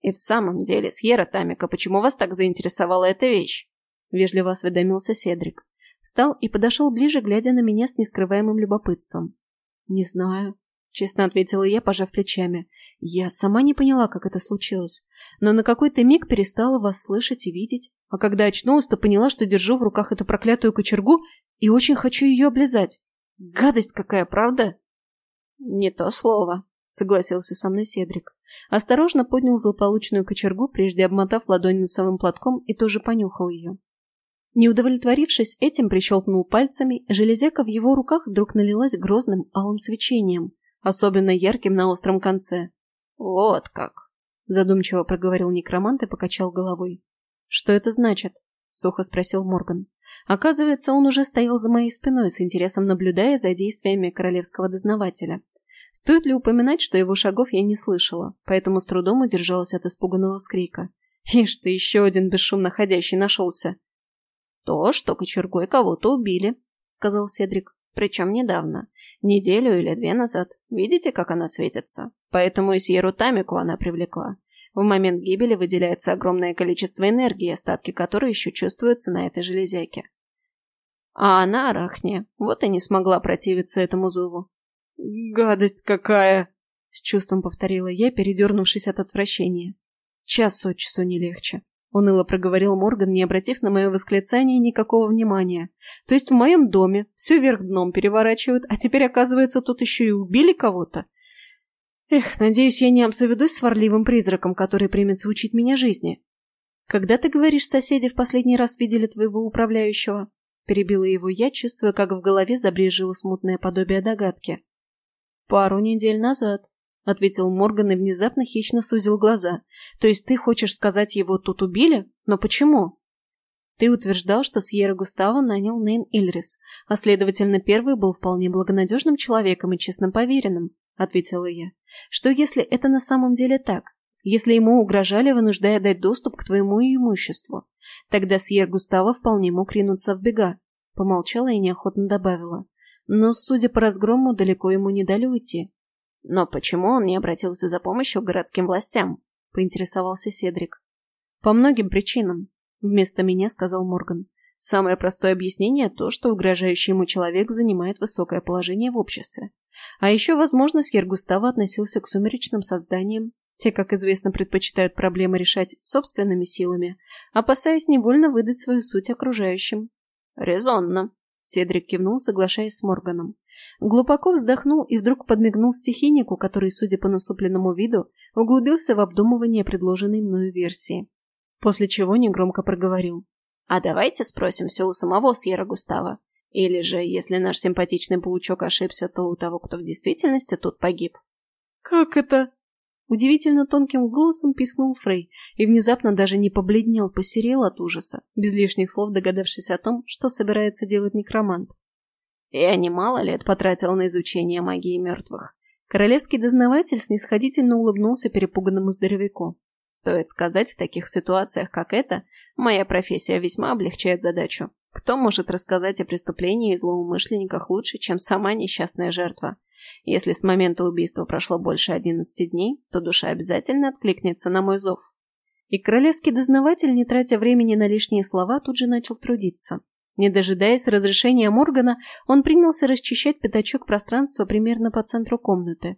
A: «И в самом деле, Сьерра Тамика, почему вас так заинтересовала эта вещь?» — вежливо осведомился Седрик. Встал и подошел ближе, глядя на меня с нескрываемым любопытством. «Не знаю», — честно ответила я, пожав плечами. «Я сама не поняла, как это случилось, но на какой-то миг перестала вас слышать и видеть, а когда очнулась, то поняла, что держу в руках эту проклятую кочергу и очень хочу ее облизать. Гадость какая, правда?» «Не то слово», — согласился со мной Седрик. Осторожно поднял злополучную кочергу, прежде обмотав ладонь носовым платком, и тоже понюхал ее. Не удовлетворившись этим, прищелкнул пальцами, железяка в его руках вдруг налилась грозным алым свечением, особенно ярким на остром конце. «Вот как!» — задумчиво проговорил некромант и покачал головой. «Что это значит?» — сухо спросил Морган. Оказывается, он уже стоял за моей спиной, с интересом наблюдая за действиями королевского дознавателя. Стоит ли упоминать, что его шагов я не слышала, поэтому с трудом удержалась от испуганного скрика. «Ишь ты, еще один бесшумно ходящий нашелся!» «То, что кочергой кого-то убили», — сказал Седрик. «Причем недавно. Неделю или две назад. Видите, как она светится? Поэтому и Сьеру Тамику она привлекла. В момент гибели выделяется огромное количество энергии, остатки которой еще чувствуются на этой железяке. А она, Арахния, вот и не смогла противиться этому зову.
B: «Гадость какая!» — с чувством повторила я, передернувшись от отвращения. Час от часу не легче. — уныло проговорил Морган, не обратив на мое восклицание никакого внимания. «То есть в моем доме все вверх дном переворачивают, а теперь, оказывается, тут еще и убили кого-то? Эх, надеюсь, я не обзаведусь сварливым призраком, который примется учить меня жизни. Когда ты говоришь, соседи в последний раз видели твоего управляющего?» Перебила его я, чувствуя, как в голове забрежило смутное подобие догадки. «Пару недель назад», — ответил Морган и внезапно хищно сузил глаза. «То есть ты хочешь сказать, его тут убили? Но почему?» «Ты утверждал, что Сьерра Густаво нанял Нейн Ильрис, а, следовательно, первый был вполне благонадежным человеком и честным поверенным», — ответила я. «Что если это на самом деле так? Если ему угрожали, вынуждая дать доступ к твоему имуществу?
A: Тогда Сьер Густава вполне мог ринуться в бега. Помолчала и неохотно добавила. Но, судя по разгрому, далеко ему не дали уйти. Но почему он не обратился за помощью к городским властям? Поинтересовался Седрик. По многим причинам, вместо меня сказал Морган. Самое простое объяснение – то, что угрожающий ему человек занимает высокое положение в обществе. А еще, возможно, Сьер Густава относился к сумеречным созданиям. Те, как известно, предпочитают проблемы решать собственными силами, опасаясь невольно выдать свою суть окружающим. «Резонно», — Седрик кивнул, соглашаясь с Морганом. Глубоко вздохнул и вдруг подмигнул стихийнику, который, судя по насупленному виду, углубился в обдумывание предложенной мною версии. После чего негромко проговорил. «А давайте спросим все у самого Сьерра Густава. Или же, если наш симпатичный паучок ошибся, то у того, кто в действительности тут погиб».
B: «Как это?»
A: Удивительно тонким голосом пискнул Фрей и внезапно даже не побледнел, посерел от ужаса, без лишних слов догадавшись о том, что собирается делать некромант. Я немало лет потратил на изучение магии мертвых. Королевский дознаватель снисходительно улыбнулся перепуганному здоровяку. Стоит сказать, в таких ситуациях, как эта, моя профессия весьма облегчает задачу. Кто может рассказать о преступлении и злоумышленниках лучше, чем сама несчастная жертва? Если с момента убийства прошло больше одиннадцати дней, то душа обязательно откликнется на мой зов. И королевский дознаватель, не тратя времени на лишние слова, тут же начал трудиться. Не дожидаясь разрешения Моргана, он принялся расчищать пятачок пространства примерно по центру комнаты,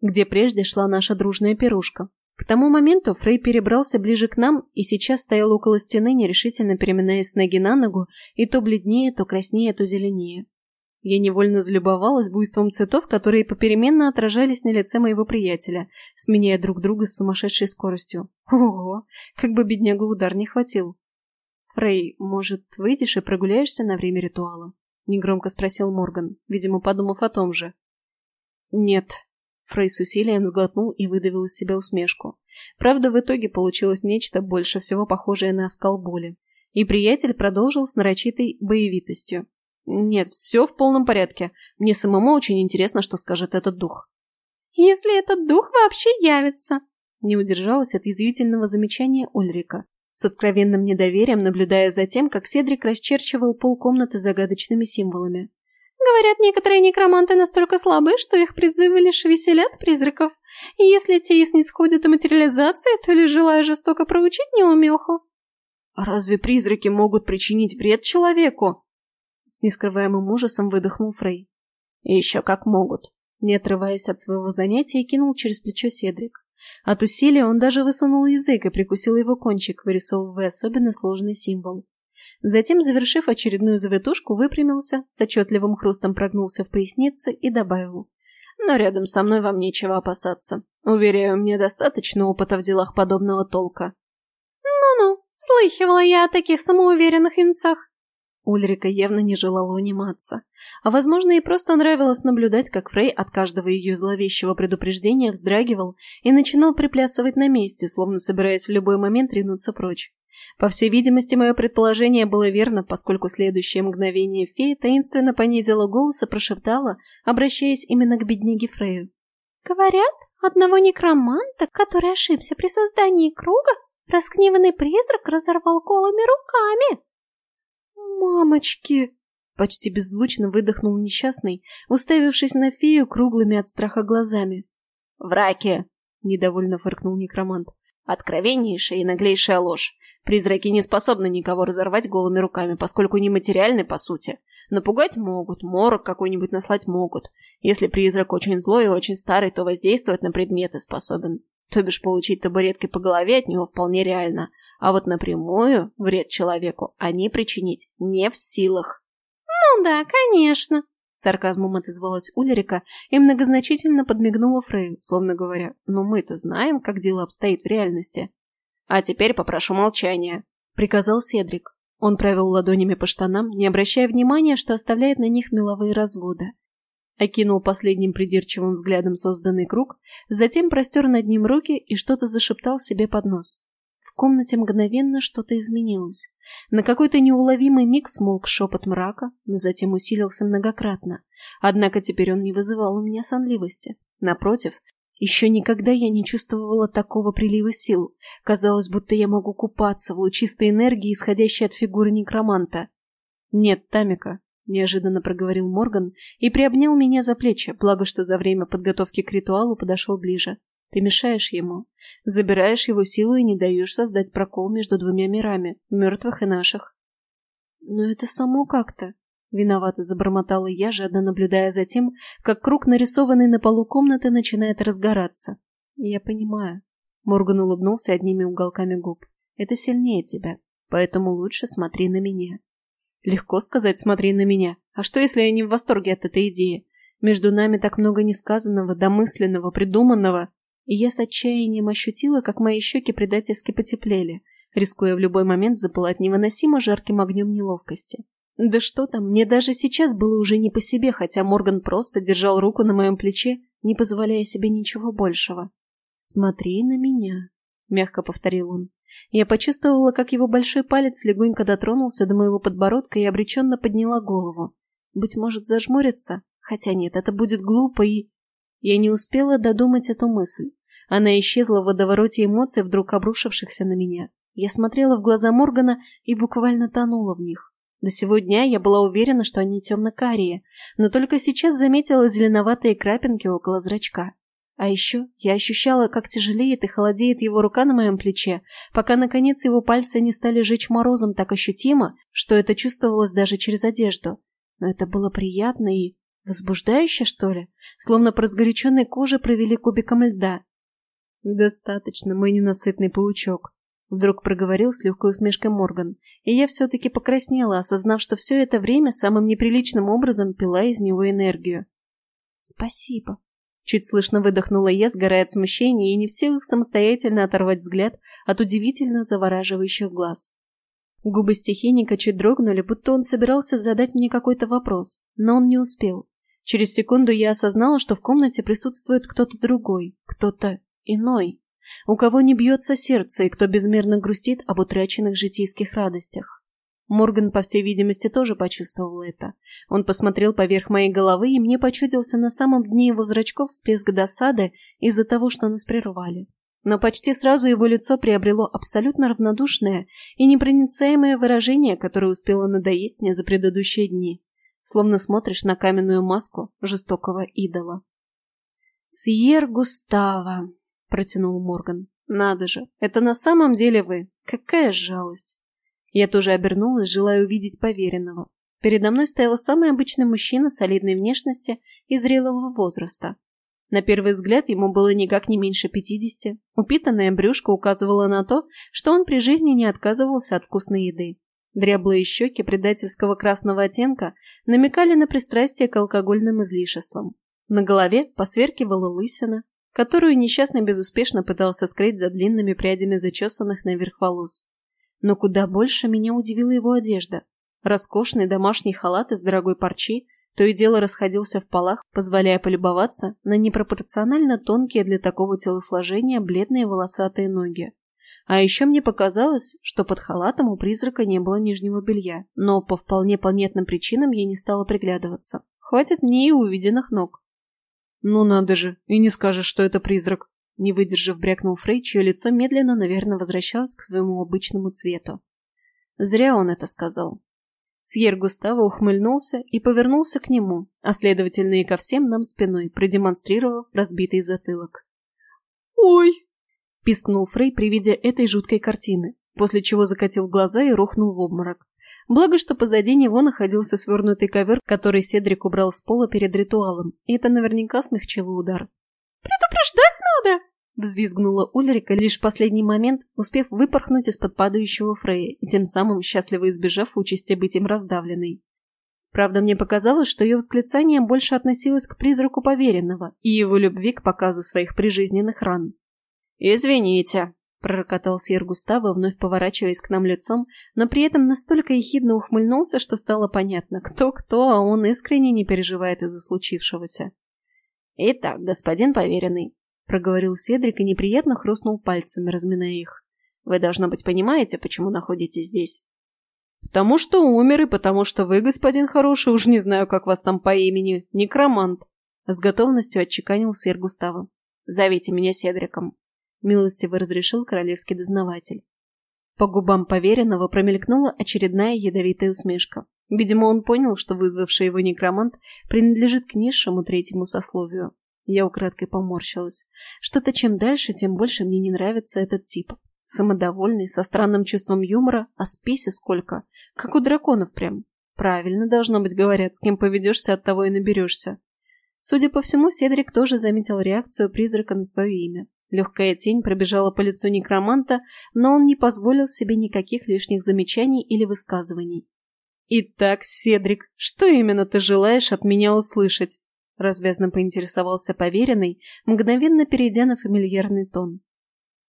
A: где прежде шла наша дружная пирушка. К тому моменту Фрей перебрался ближе к нам и сейчас стоял около стены, нерешительно переминаясь с ноги на ногу, и то бледнее, то краснее, то зеленее. Я невольно залюбовалась буйством цветов, которые попеременно отражались на лице моего приятеля, сменяя друг друга с сумасшедшей скоростью. Ого, как бы беднягу удар не хватил. «Фрей, может, выйдешь и прогуляешься на время ритуала?» — негромко спросил Морган, видимо, подумав о том же. «Нет», Фрей с усилием сглотнул и выдавил из себя усмешку. Правда, в итоге получилось нечто больше всего похожее на оскал боли. И приятель продолжил с нарочитой боевитостью. «Нет, все в полном порядке. Мне самому очень интересно, что скажет этот дух».
C: «Если этот дух вообще явится!»
A: Не удержалась от язвительного замечания Ульрика, с откровенным недоверием наблюдая за тем, как Седрик расчерчивал полкомнаты загадочными символами.
C: Говорят, некоторые некроманты настолько слабы, что их призывы лишь веселят призраков. И если те и снисходят до материализации, то лишь желая жестоко проучить неумеху.
B: А разве призраки могут причинить вред человеку?
A: С нескрываемым ужасом выдохнул Фрей. еще как могут. Не отрываясь от своего занятия, кинул через плечо Седрик. От усилия он даже высунул язык и прикусил его кончик, вырисовывая особенно сложный символ. Затем, завершив очередную завитушку, выпрямился, с отчетливым хрустом прогнулся в пояснице и добавил. «Но рядом со мной вам нечего опасаться. Уверяю, мне достаточно опыта в делах подобного толка».
C: «Ну-ну, слыхивала я о таких самоуверенных юнцах».
A: Ульрика явно не желала униматься. А, возможно, и просто нравилось наблюдать, как Фрей от каждого ее зловещего предупреждения вздрагивал и начинал приплясывать на месте, словно собираясь в любой момент ринуться прочь. По всей видимости, мое предположение было верно, поскольку следующее мгновение фея таинственно понизила голос и прошептала, обращаясь именно к бедняге Фрею.
C: «Говорят, одного некроманта, который ошибся при создании круга, раскневанный призрак разорвал голыми руками».
A: «Мамочки!» — почти беззвучно выдохнул несчастный, уставившись на фею круглыми от страха глазами. «Враки!» — недовольно фыркнул некромант. «Откровеннейшая и наглейшая ложь. Призраки не способны никого разорвать голыми руками, поскольку нематериальны по сути. Напугать могут, морок какой-нибудь наслать могут. Если призрак очень злой и очень старый, то воздействовать на предметы способен. То бишь получить табуреткой по голове от него вполне реально. А вот напрямую вред человеку они причинить не в силах.
C: «Ну да, конечно», —
A: сарказмом отозвалась Улерика и многозначительно подмигнула Фрею, словно говоря, «Ну мы-то знаем, как дело обстоит в реальности». «А теперь попрошу молчания», — приказал Седрик. Он провел ладонями по штанам, не обращая внимания, что оставляет на них меловые разводы. Окинул последним придирчивым взглядом созданный круг, затем простер над ним руки и что-то зашептал себе под нос. Комнате мгновенно что-то изменилось. На какой-то неуловимый миг смолк шепот мрака, но затем усилился многократно. Однако теперь он не вызывал у меня сонливости. Напротив, Еще никогда я не чувствовала такого прилива сил. Казалось, будто я могу купаться в лучистой энергии, исходящей от фигуры некроманта. «Нет, Тамика», — неожиданно проговорил Морган и приобнял меня за плечи, благо что за время подготовки к ритуалу подошел ближе. «Ты мешаешь ему, забираешь его силу и не даешь создать прокол между двумя мирами, мертвых и наших». «Но это само как-то», Виновато забормотала я, жадно наблюдая за тем, как круг, нарисованный на полу комнаты, начинает разгораться. «Я понимаю». Морган улыбнулся одними уголками губ. «Это сильнее тебя, поэтому лучше смотри на меня». Легко сказать «смотри на меня». А что, если я не в восторге от этой идеи? Между нами так много несказанного, домысленного, придуманного. И я с отчаянием ощутила, как мои щеки предательски потеплели, рискуя в любой момент запылать невыносимо жарким огнем неловкости. Да что там, мне даже сейчас было уже не по себе, хотя Морган просто держал руку на моем плече, не позволяя себе ничего большего. «Смотри на меня», — мягко повторил он. Я почувствовала, как его большой палец легонько дотронулся до моего подбородка и обреченно подняла голову. Быть может, зажмуриться? Хотя нет, это будет глупо и... Я не успела додумать эту мысль. Она исчезла в водовороте эмоций, вдруг обрушившихся на меня. Я смотрела в глаза Моргана и буквально тонула в них. До сего дня я была уверена, что они темно-карие, но только сейчас заметила зеленоватые крапинки около зрачка. А еще я ощущала, как тяжелеет и холодеет его рука на моем плече, пока, наконец, его пальцы не стали жечь морозом так ощутимо, что это чувствовалось даже через одежду. Но это было приятно и возбуждающе, что ли, словно по разгоряченной коже провели кубиком льда. «Достаточно, мой ненасытный паучок», Вдруг проговорил с легкой усмешкой Морган, и я все-таки покраснела, осознав, что все это время самым неприличным образом пила из него энергию. «Спасибо», — чуть слышно выдохнула я, сгорая от смущения и не в силах самостоятельно оторвать взгляд от удивительно завораживающих глаз. Губы стихийника чуть дрогнули, будто он собирался задать мне какой-то вопрос, но он не успел. Через секунду я осознала, что в комнате присутствует кто-то другой, кто-то иной у кого не бьется сердце и кто безмерно грустит об утраченных житейских радостях. Морган, по всей видимости, тоже почувствовал это. Он посмотрел поверх моей головы, и мне почудился на самом дне его зрачков всплеск досады из-за того, что нас прервали. Но почти сразу его лицо приобрело абсолютно равнодушное и непроницаемое выражение, которое успело надоесть мне за предыдущие дни. Словно смотришь на каменную маску жестокого идола. «Сьер Густаво», протянул Морган. «Надо же, это на самом деле вы. Какая жалость!» Я тоже обернулась, желая увидеть поверенного. Передо мной стоял самый обычный мужчина солидной внешности и зрелого возраста. На первый взгляд ему было никак не меньше пятидесяти. Упитанная брюшка указывала на то, что он при жизни не отказывался от вкусной еды. Дряблые щеки предательского красного оттенка намекали на пристрастие к алкогольным излишествам. На голове посверкивала лысина, которую несчастный безуспешно пытался скрыть за длинными прядями зачесанных наверх волос. Но куда больше меня удивила его одежда. Роскошный домашний халат из дорогой парчи то и дело расходился в полах, позволяя полюбоваться на непропорционально тонкие для такого телосложения бледные волосатые ноги. А еще мне показалось, что под халатом у призрака не было нижнего белья, но по вполне понятным причинам я не стала приглядываться. Хватит мне и увиденных ног. «Ну надо же, и не скажешь, что это призрак!» Не выдержав, брякнул Фрей, чье лицо медленно, наверное, возвращалось к своему обычному цвету. Зря он это сказал. Сьер Густаво ухмыльнулся и повернулся к нему, а следовательно и ко всем нам спиной, продемонстрировав разбитый затылок. «Ой!» – пискнул Фрей при виде этой жуткой картины, после чего закатил глаза и рухнул в обморок. Благо, что позади него находился свернутый ковер, который Седрик убрал с пола перед ритуалом, и это наверняка смягчило удар.
C: «Предупреждать надо!»
A: — взвизгнула Ульрика, лишь в последний момент успев выпорхнуть из-под падающего Фрея и тем самым счастливо избежав участи быть им раздавленной. Правда, мне показалось, что ее восклицание больше относилось к призраку поверенного и его любви к показу своих прижизненных ран. «Извините», — пророкотал сир Густаво, вновь поворачиваясь к нам лицом, но при этом настолько ехидно ухмыльнулся, что стало понятно, кто-кто, а он искренне не переживает из-за случившегося. «Итак, господин поверенный», — проговорил Седрик и неприятно хрустнул пальцами, разминая их. «Вы, должно быть, понимаете, почему находитесь здесь?» «Потому что умер, и потому что вы, господин хороший, уж не знаю, как вас там по имени, некромант», — с готовностью отчеканил сир Густаво. Зовите меня Седриком», — милостиво разрешил королевский дознаватель. По губам поверенного промелькнула очередная ядовитая усмешка. Видимо, он понял, что вызвавший его некромант принадлежит к низшему третьему сословию. Я украдкой поморщилась. Что-то чем дальше, тем больше мне не нравится этот тип. Самодовольный, со странным чувством юмора, а спеси сколько. Как у драконов прям. Правильно, должно быть, говорят, с кем поведешься, от того и наберешься. Судя по всему, Седрик тоже заметил реакцию призрака на свое имя. Легкая тень пробежала по лицу некроманта, но он не позволил себе никаких лишних замечаний или высказываний. «Итак, Седрик, что именно ты желаешь от меня услышать?» Развязно поинтересовался поверенный, мгновенно перейдя на фамильярный тон.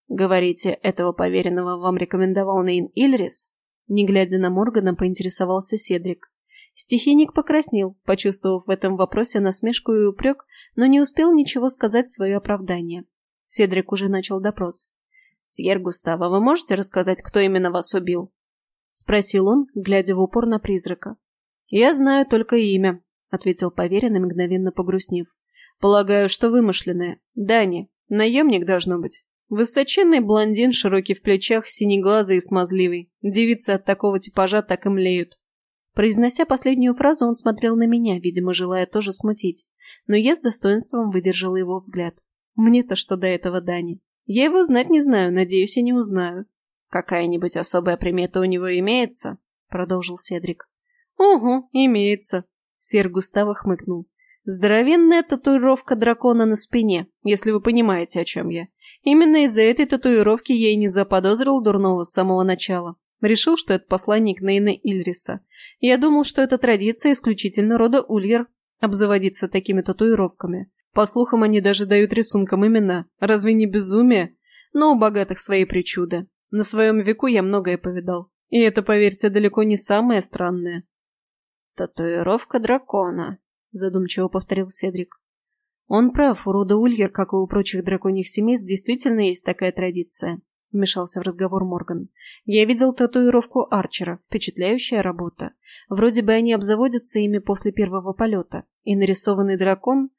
A: «Говорите, этого поверенного вам рекомендовал Нейн Ильрис?» Не глядя на Моргана, поинтересовался Седрик. Стихийник покраснел, почувствовав в этом вопросе насмешку и упрек, но не успел ничего сказать в свое оправдание. Седрик уже начал допрос. «Сьер Густава, вы можете рассказать, кто именно вас убил?» — спросил он, глядя в упор на призрака. «Я знаю только имя», — ответил поверенный, мгновенно погрустнев. «Полагаю, что вымышленное. Дани. Наемник должно быть. Высоченный блондин, широкий в плечах, синеглазый и смазливый. Девицы от такого типажа так и млеют». Произнося последнюю фразу, он смотрел на меня, видимо, желая тоже смутить. Но я с достоинством выдержала его взгляд. Мне-то что до этого Дани? Я его знать не знаю, надеюсь, и не узнаю. «Какая-нибудь особая примета у него имеется?» — продолжил Седрик. «Угу, имеется», — сэр Густаво хмыкнул. «Здоровенная татуировка дракона на спине, если вы понимаете, о чем я. Именно из-за этой татуировки я и не заподозрил дурного с самого начала. Решил, что это посланник Нейна Ильриса. Я думал, что это традиция исключительно рода Ульер обзаводиться такими татуировками. По слухам, они даже дают рисункам имена. Разве не безумие? Но у богатых свои причуды. На своем веку я многое повидал. И это, поверьте, далеко не самое странное. «Татуировка дракона», — задумчиво повторил Седрик. «Он прав, у рода Ульер, как и у прочих драконьих семейств, действительно есть такая традиция», — вмешался в разговор Морган. «Я видел татуировку Арчера, впечатляющая работа. Вроде бы они обзаводятся ими после первого полета, и нарисованный дракон...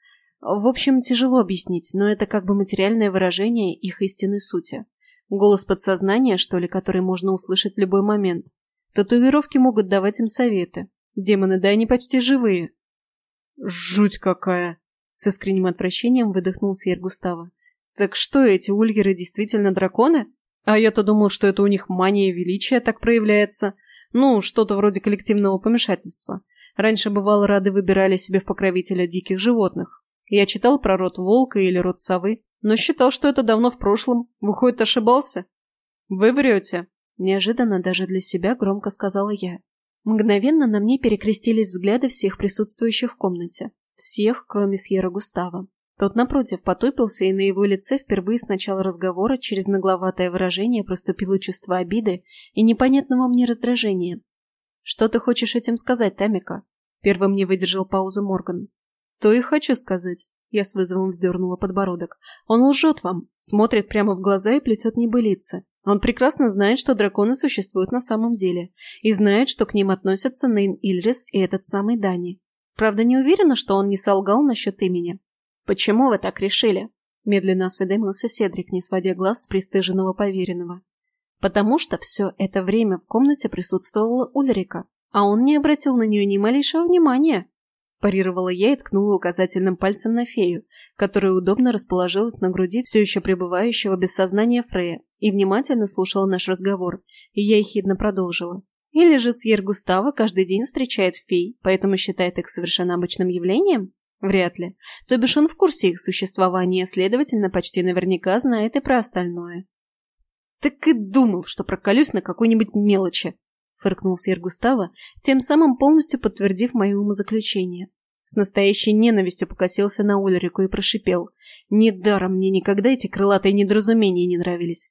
A: В общем, тяжело объяснить, но это как бы материальное выражение их истинной сути. Голос подсознания, что ли, который можно услышать в любой момент. Татуировки могут давать им советы. Демоны, да они почти живые. Жуть какая! С искренним отвращением выдохнул Сьер Густава. Так что, эти ульгеры действительно драконы? А я-то думал, что это у них мания величия так проявляется. Ну, что-то вроде коллективного помешательства. Раньше, бывало, рады выбирали себе в покровителя диких животных. Я читал про род волка или род совы но считал, что это давно в прошлом. Выходит, ошибался? Вы врете. Неожиданно даже для себя громко сказала я. Мгновенно на мне перекрестились взгляды всех присутствующих в комнате. Всех, кроме Сьерра Густава. Тот, напротив, потупился, и на его лице впервые с начала разговора через нагловатое выражение проступило чувство обиды и непонятного мне раздражения. «Что ты хочешь этим сказать, Тамика?» Первым не выдержал паузу Морган. «То и хочу сказать. Я с вызовом вздернула подбородок. «Он лжет вам, смотрит прямо в глаза и плетет небылицы. Он прекрасно знает, что драконы существуют на самом деле, и знает, что к ним относятся Нейн Ильрис и этот самый Дани. Правда, не уверена, что он не солгал насчет имени». «Почему вы так решили?» Медленно осведомился Седрик, не сводя глаз с пристыженного поверенного. «Потому что все это время в комнате присутствовала Ульрика, а он не обратил на нее ни малейшего внимания». Парировала я и ткнула указательным пальцем на фею, которая удобно расположилась на груди все еще пребывающего без сознания Фрея и внимательно слушала наш разговор, и я ехидно продолжила. Или же Сьер Густава каждый день встречает фей, поэтому считает их совершенно обычным явлением? Вряд ли. То бишь он в курсе их существования, следовательно, почти наверняка знает и про остальное. Так и думал, что проколюсь на какой-нибудь мелочи, фыркнул сэр Густава, тем самым полностью подтвердив мои умозаключения. С настоящей ненавистью покосился на Ульрику и прошипел. «Недаром мне никогда эти крылатые недоразумения не нравились».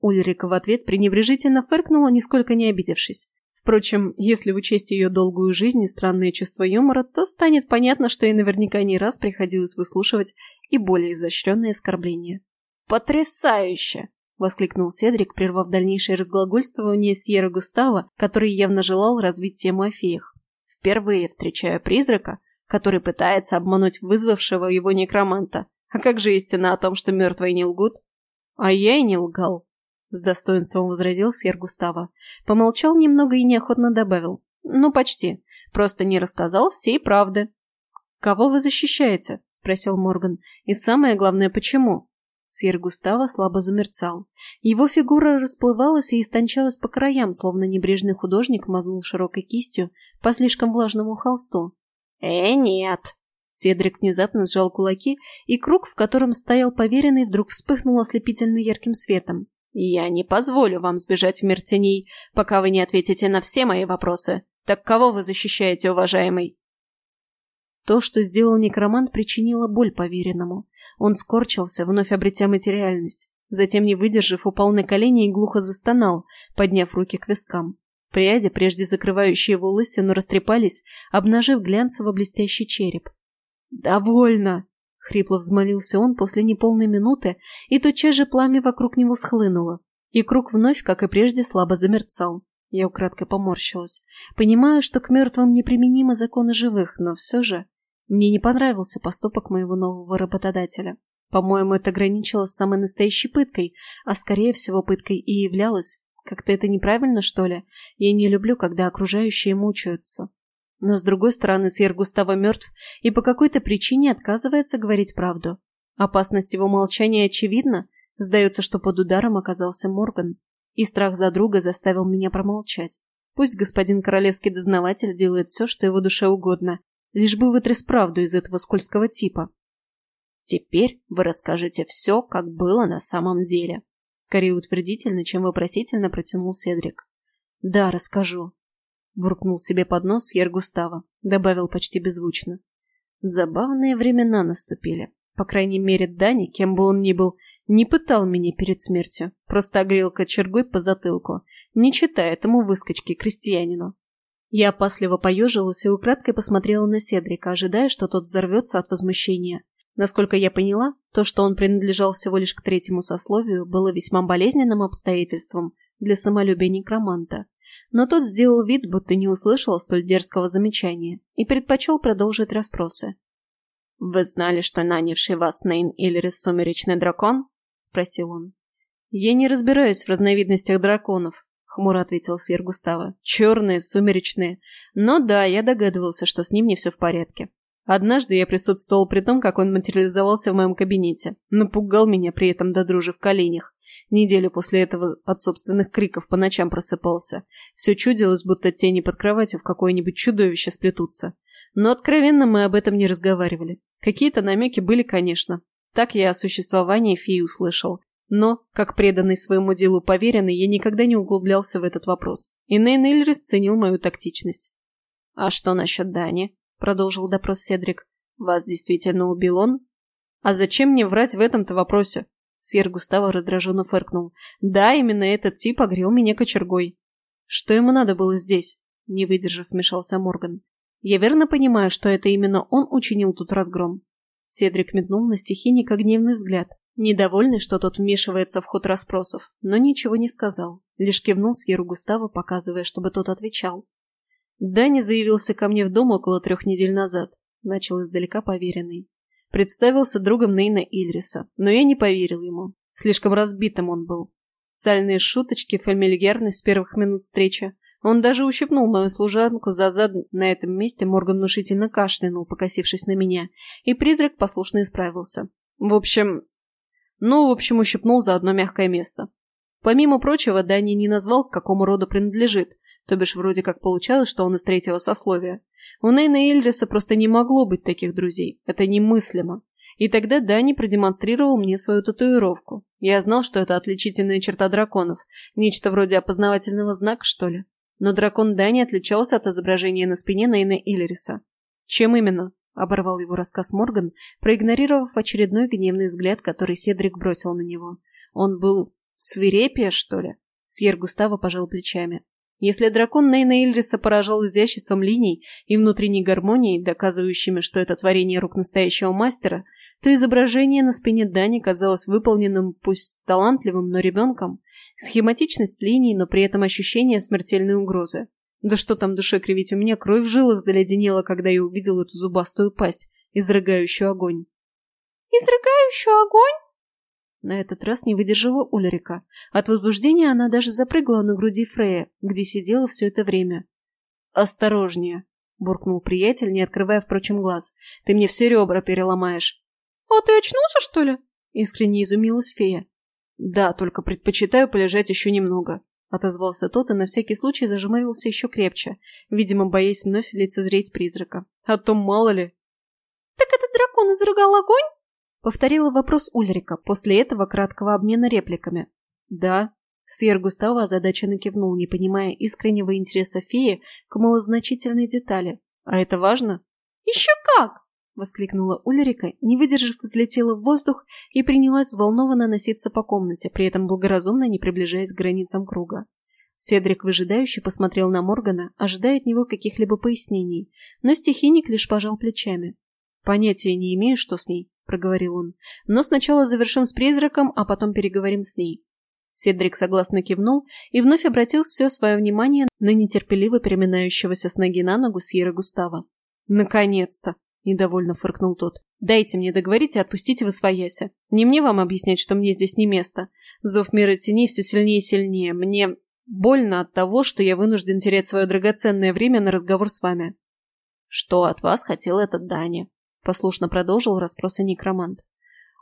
A: Ульрика в ответ пренебрежительно фыркнула, нисколько не обидевшись. Впрочем, если учесть ее долгую жизнь и странное чувство юмора, то станет понятно, что ей наверняка не раз приходилось выслушивать и более изощренные оскорбления. «Потрясающе!» — воскликнул Седрик, прервав дальнейшее разглагольствование Сьерра Густава, который явно желал развить тему о феях. «Впервые встречаю призрака, который пытается обмануть вызвавшего его некроманта,
B: А как же истина о том, что мертвые не лгут? А я и не лгал. С достоинством возразил сэр Густава. Помолчал немного и неохотно добавил. Ну, почти. Просто не рассказал всей правды. «Кого вы защищаете?» – спросил Морган. «И самое главное, почему?» Сьер Густаво слабо замерцал. Его фигура расплывалась и истончалась по краям, словно небрежный художник мазнул широкой кистью по слишком влажному холсту.
A: «Э, нет!»
B: Седрик внезапно сжал кулаки, и круг, в котором стоял поверенный, вдруг вспыхнул ослепительно ярким светом.
A: «Я не позволю вам сбежать в мир теней, пока вы не ответите на все мои вопросы. Так кого вы защищаете, уважаемый?»
B: То, что сделал некромант, причинило боль поверенному. Он скорчился, вновь обретя материальность. Затем, не выдержав, упал на колени и глухо застонал, подняв руки к вискам. Пряди, прежде закрывающие его лысину, растрепались, обнажив глянцево-блестящий череп. «Довольно!» — хрипло взмолился он после неполной минуты, и тотчас же пламя вокруг него схлынуло, и круг вновь, как и прежде, слабо замерцал. Я украдкой поморщилась. Понимаю, что к мертвым неприменимы законы живых, но все же... Мне не понравился поступок моего нового работодателя. По-моему, это граничило с самой настоящей пыткой, а скорее всего пыткой и являлось. Как-то это неправильно, что ли? Я не люблю, когда окружающие мучаются. Но, с другой стороны, сэр Густаво мертв и по какой-то причине отказывается говорить правду. Опасность его молчания очевидна. Сдается, что под ударом оказался Морган. И страх за друга заставил меня промолчать. Пусть господин королевский дознаватель делает все, что его душе угодно, лишь бы вытряс правду из этого скользкого типа.
A: Теперь вы расскажете все, как было на самом деле. Скорее утвердительно, чем вопросительно протянул Седрик.
B: Да, расскажу. Буркнул себе под нос Сьер Густава, добавил почти беззвучно. Забавные времена наступили. По крайней мере, Дани, кем бы он ни был, не пытал меня перед смертью, просто огрел кочергой по затылку, не читая этому выскочке крестьянину. Я опасливо поежилась и украдкой посмотрела на Седрика, ожидая, что тот взорвется от возмущения. Насколько я поняла, то, что он принадлежал всего лишь к третьему сословию, было весьма болезненным обстоятельством для самолюбия некроманта. Но тот сделал вид, будто не услышал столь дерзкого замечания и предпочел продолжить расспросы.
A: «Вы знали, что нанявший вас Нейн Иллерис сумеречный дракон?» – спросил он.
B: «Я не разбираюсь в разновидностях драконов», хмуро ответил сэр Густава. Черные, сумеречные. Но да, я догадывался, что с ним не все в порядке. Однажды я присутствовал при том, как он материализовался в моем кабинете. Напугал меня при этом до дрожи в коленях. Неделю после этого от собственных криков по ночам просыпался. Все чудилось, будто тени под кроватью в какое-нибудь чудовище сплетутся. Но откровенно мы об этом не разговаривали. Какие-то намеки были, конечно. Так я о существовании феи услышал. Но, как преданный своему делу поверенный, я никогда не углублялся в этот вопрос. И Нейн Эльрис ценил мою тактичность.
A: «А что насчет Дани?» – продолжил допрос Седрик. «Вас действительно убил он?»
B: «А зачем мне врать в этом-то вопросе?» Сьер Густаво раздраженно фыркнул. «Да, именно этот тип огрел меня кочергой». «Что ему надо было здесь?» Не выдержав, вмешался Морган. «Я верно понимаю, что это именно он учинил тут разгром?» Седрик метнул на стихийника гневный взгляд. Недовольный, что тот вмешивается в ход расспросов, но ничего не сказал, лишь кивнул Сьеру Густаво, показывая, чтобы тот отвечал. Дани заявился ко мне в дом около трех недель назад, начал издалека поверенный. Представился другом Нейна Ильриса, но я не поверил ему. Слишком разбитым он был. Сальные шуточки, фамильярность с первых минут встречи. Он даже ущипнул мою служанку за зад на этом месте, Морган внушительно кашлянул, покосившись на меня, и призрак послушно исправился. В общем, ну, в общем, ущипнул за одно мягкое место. Помимо прочего, Дани не назвал, к какому роду принадлежит, то бишь вроде как получалось, что он из третьего сословия. У Нейна Эльриса просто не могло быть таких друзей. Это немыслимо. И тогда Дани продемонстрировал мне свою татуировку. Я знал, что это отличительная черта драконов. Нечто вроде опознавательного знака, что ли. Но дракон Дани отличался от изображения на спине Нейна Иллириса. Чем именно? — оборвал его рассказ Морган, проигнорировав очередной гневный взгляд, который Седрик бросил на него. «Он был свирепее, что ли?» Сьер Густаво пожал плечами. Если дракон Нейна Ильриса поражал изяществом линий и внутренней гармонией, доказывающими, что это творение рук настоящего мастера, то изображение на спине Дани казалось выполненным пусть талантливым, но ребенком. Схематичность линий, но при этом ощущение смертельной угрозы. Да что там душой кривить, у меня кровь в жилах заледенела, когда я увидел эту зубастую пасть, изрыгающую огонь.
C: Изрыгающую огонь?»
B: На этот раз не выдержала Ульрика. От возбуждения она даже запрыгала на груди Фрея, где сидела все это время. «Осторожнее!» — буркнул приятель, не открывая, впрочем, глаз. «Ты мне все ребра переломаешь».
C: «А ты очнулся, что ли?»
B: — искренне изумилась фея. «Да, только предпочитаю полежать еще немного», — отозвался тот и на всякий случай зажмурился еще крепче, видимо, боясь вновь лицезреть призрака. «А то мало ли».
C: «Так этот дракон изрыгал огонь?»
B: Повторила вопрос Ульрика после этого краткого обмена репликами. «Да». Сьер Густаво озадаченно кивнул, не понимая искреннего интереса феи к малозначительной детали. «А это важно?»
C: «Еще как!» — воскликнула Ульрика, не выдержав, взлетела в воздух и принялась взволнованно носиться по комнате, при этом благоразумно не приближаясь к границам круга.
B: Седрик выжидающе посмотрел на Моргана, ожидая от него каких-либо пояснений, но стихийник лишь пожал плечами. «Понятия не имею, что с ней», — проговорил он. «Но сначала завершим с призраком, а потом переговорим с ней». Седрик согласно кивнул и вновь обратил все свое внимание на нетерпеливо переминающегося с ноги на ногу Сьерра Густава. «Наконец-то!» — недовольно фыркнул тот. «Дайте мне договорить и отпустите вы свояся. Не мне вам объяснять, что мне здесь не место. Зов мира теней все сильнее и сильнее. Мне больно от того, что я вынужден терять свое драгоценное время на разговор с вами». «Что от вас хотел этот Дани?» Послушно продолжил расспросы некромант.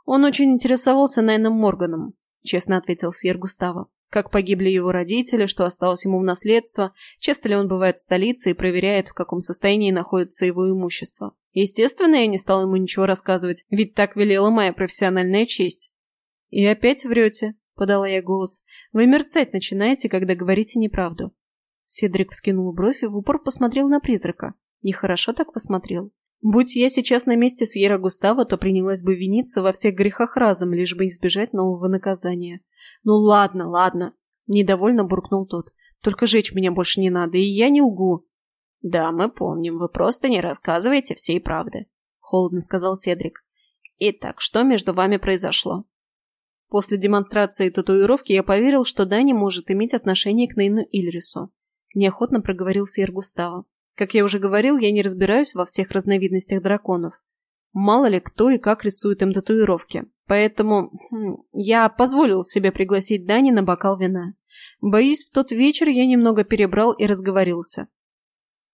B: Он очень интересовался Найном Морганом, честно ответил Сьер Густаво. Как погибли его родители, что осталось ему в наследство, часто ли он бывает в столице и проверяет, в каком состоянии находится его имущество. Естественно, я не стал ему ничего рассказывать, ведь так велела моя профессиональная честь. «И опять врете», — подала я голос. «Вы мерцать начинаете, когда говорите неправду». Седрик вскинул бровь и в упор посмотрел на призрака. Нехорошо так посмотрел. Будь я сейчас на месте Сьерра Густава, то принялась бы виниться во всех грехах разом, лишь бы избежать нового наказания. «Ну ладно, ладно», — недовольно буркнул тот. «Только жечь меня больше не надо, и я не лгу». «Да, мы помним, вы просто не рассказываете всей правды», — холодно сказал Седрик. «Итак, что между вами произошло?» После демонстрации татуировки я поверил, что Дани может иметь отношение к Нейну Ильрису. Неохотно проговорил Сьер Густава. Как я уже говорил, я не разбираюсь во всех разновидностях драконов. Мало ли кто и как рисует им татуировки. Поэтому хм, я позволил себе пригласить Дани на бокал вина. Боюсь, в тот вечер я немного перебрал и разговорился.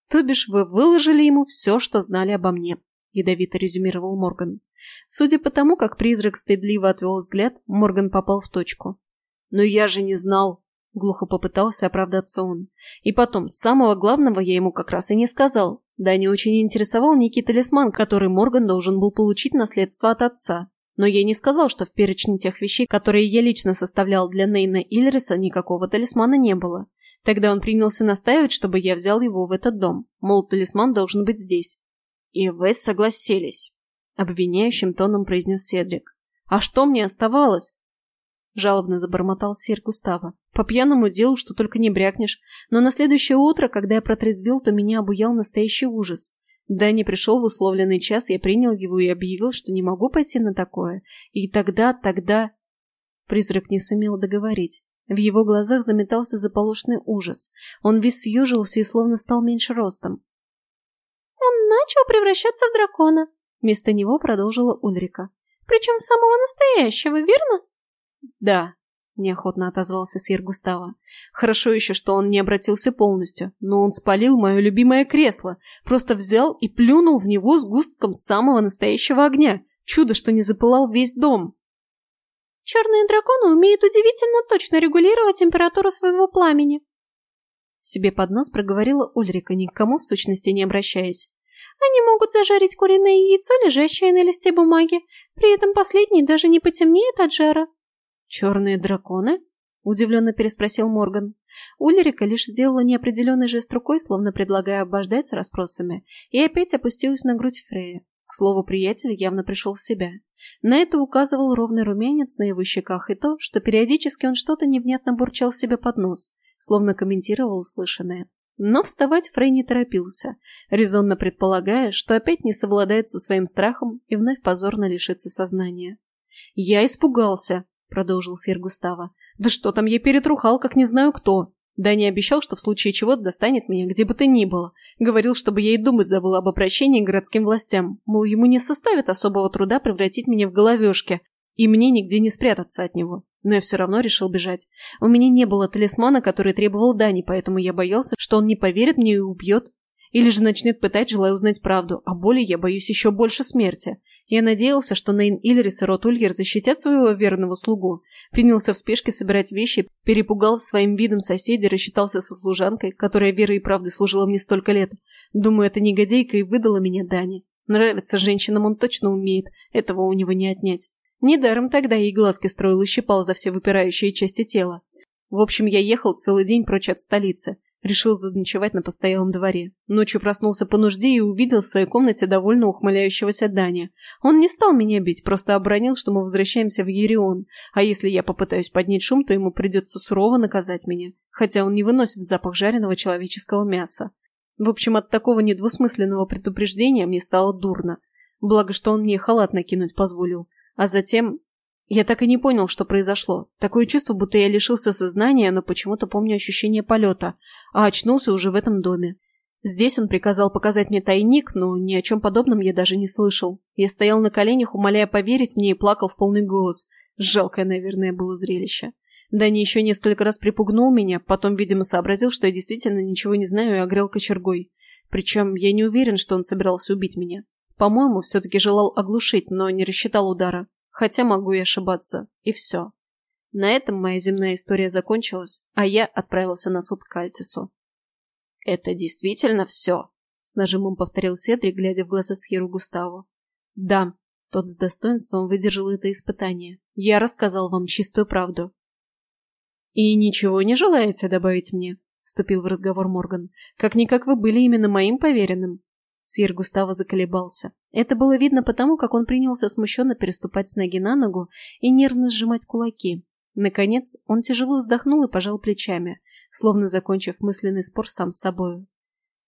B: То бишь вы выложили ему все, что знали обо мне, ядовито резюмировал Морган. Судя по тому, как призрак стыдливо отвел взгляд, Морган попал в точку. Но я же не знал, — глухо попытался оправдаться он. «И потом, самого главного я ему как раз и не сказал. Да не очень интересовал некий талисман, который Морган должен был получить наследство от отца. Но я не сказал, что в перечне тех вещей, которые я лично составлял для Нейна Ильриса, никакого талисмана не было. Тогда он принялся настаивать, чтобы я взял его в этот дом. Мол, талисман должен быть здесь. «И вы согласились», — обвиняющим тоном произнес Седрик. «А что мне оставалось?» жалобно забормотал сир Густава. По пьяному делу, что только не брякнешь. Но на следующее утро, когда я протрезвел, то меня обуял настоящий ужас. Да не пришел в условленный час, я принял его и объявил, что не могу пойти на такое. И тогда, тогда... Призрак не сумел договорить. В его глазах заметался заполошный ужас. Он весь съежился и словно стал меньше ростом.
C: «Он начал превращаться в дракона», — вместо него продолжила Ульрика. «Причем самого настоящего, верно?»
B: «Да», — неохотно отозвался сир Густава. «Хорошо еще, что он не обратился полностью, но он спалил мое любимое кресло, просто взял и плюнул в него с густком самого настоящего огня. Чудо, что не запылал весь дом».
C: «Черные драконы умеют удивительно точно регулировать температуру своего пламени»,
B: себе под нос проговорила Ульрика, никому в сущности не обращаясь.
C: Они могут зажарить куриное яйцо, лежащее на листе бумаги. При этом последний даже не потемнеет от жара.
B: «Черные драконы?» — удивленно переспросил Морган. Ульрика лишь сделала неопределенный жест рукой, словно предлагая обождать с расспросами, и опять опустилась на грудь Фрея. К слову, приятель явно пришел в себя. На это указывал ровный румянец на его щеках и то, что периодически он что-то невнятно бурчал себе под нос, словно комментировал услышанное. Но вставать Фрей не торопился, резонно предполагая, что опять не совладает со своим страхом и вновь позорно лишится сознания. «Я испугался», — продолжил сэр Густава. «Да что там, я перетрухал, как не знаю кто. Дани обещал, что в случае чего достанет меня где бы то ни было. Говорил, чтобы я и думать забыла об обращении к городским властям. Мол, ему не составит особого труда превратить меня в головешки, и мне нигде не спрятаться от него. Но я все равно решил бежать. У меня не было талисмана, который требовал Дани, поэтому я боялся, что он не поверит мне и убьет. Или же начнет пытать, желая узнать правду, а более я боюсь еще больше смерти. Я надеялся, что Нейн Иллерис и Рот Ульгер защитят своего верного слугу. Принялся в спешке собирать вещи, перепугал своим видом соседей, рассчитался со служанкой, которая верой и правдой служила мне столько лет. Думаю, эта негодейка и выдала меня Дани. Нравится женщинам он точно умеет, этого у него не отнять. Недаром тогда ей глазки строил и щипал за все выпирающие части тела. В общем, я ехал целый день прочь от столицы. Решил заночевать на постоялом дворе. Ночью проснулся по нужде и увидел в своей комнате довольно ухмыляющегося Дани. Он не стал меня бить, просто обронил, что мы возвращаемся в Ерион, а если я попытаюсь поднять шум, то ему придется сурово наказать меня, хотя он не выносит запах жареного человеческого мяса. В общем, от такого недвусмысленного предупреждения мне стало дурно. Благо, что он мне халат накинуть позволил. А затем я так и не понял, что произошло. Такое чувство, будто я лишился сознания, но почему-то помню ощущение полета, а очнулся уже в этом доме. Здесь он приказал показать мне тайник, но ни о чем подобном я даже не слышал. Я стоял на коленях, умоляя поверить мне, и плакал в полный голос. Жалкое, наверное, было зрелище. Дани еще несколько раз припугнул меня, потом, видимо, сообразил, что я действительно ничего не знаю и огрел кочергой. Причем я не уверен, что он собирался убить меня. По-моему, все-таки желал оглушить, но не рассчитал удара хотя могу и ошибаться. И все. На этом моя земная история закончилась, а я отправился на суд к Альтису. «Это действительно все?» — с нажимом повторил Седрик, глядя в глаза Сьеру Густаву. «Да», — тот с достоинством выдержал это испытание. «Я рассказал вам чистую правду». «И ничего не желаете добавить мне?» — вступил в разговор Морган. «Как-никак вы были именно моим поверенным». Сир Густаво заколебался. Это было видно потому, как он принялся смущенно переступать с ноги на ногу и нервно сжимать кулаки. Наконец, он тяжело вздохнул и пожал плечами, словно закончив мысленный спор сам с собою.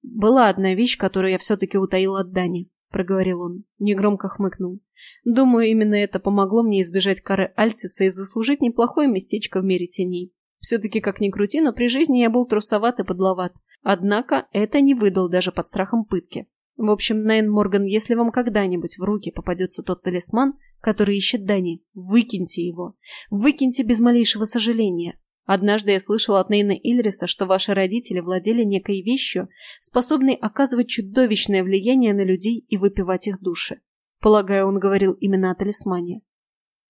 B: «Была одна вещь, которую я все-таки утаил от Дани», — проговорил он, негромко хмыкнул. «Думаю, именно это помогло мне избежать кары Альтиса и заслужить неплохое местечко в мире теней. Все-таки, как ни крути, но при жизни я был трусоват и подловат. Однако это не выдал даже под страхом пытки. В общем, Нейн Морган, если вам когда-нибудь в руки попадется тот талисман, который ищет Дани, выкиньте его. Выкиньте без малейшего сожаления. Однажды я слышала от Нейна Ильриса, что ваши родители владели некой вещью, способной оказывать чудовищное влияние на людей и выпивать их души. Полагаю, он говорил именно о талисмане.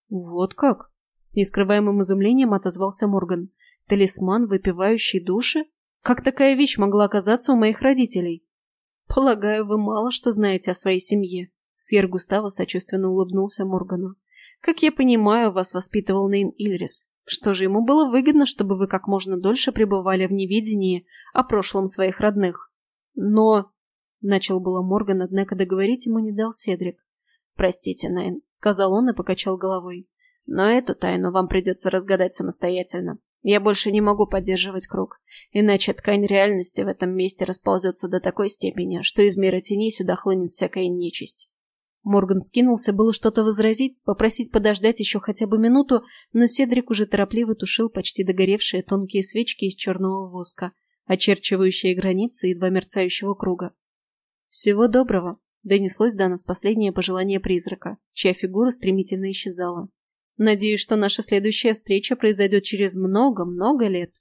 B: Вот как? С нескрываемым изумлением отозвался Морган. Талисман, выпивающий души? Как такая вещь могла оказаться у моих родителей? «Полагаю, вы мало что знаете о своей семье», — Сьер Густаво сочувственно улыбнулся Моргану. «Как я понимаю, вас воспитывал Нейн Ильрис. Что же, ему было выгодно, чтобы вы как можно дольше пребывали в неведении о прошлом своих родных. Но...» — начал было Морган, однако договорить ему не дал Седрик. «Простите, Нейн», — сказал он и покачал головой. «Но эту тайну вам придется разгадать самостоятельно. Я больше не могу поддерживать круг, иначе ткань реальности в этом месте расползется до такой степени, что из мира теней сюда хлынет всякая нечисть. Морган скинулся было что-то возразить, попросить подождать еще хотя бы минуту, но Седрик уже торопливо тушил почти догоревшие тонкие свечки из черного воска, очерчивающие границы едва мерцающего круга. «Всего доброго!» — донеслось до нас последнее пожелание призрака, чья фигура стремительно исчезала. Надеюсь, что наша следующая встреча произойдет через много-много лет.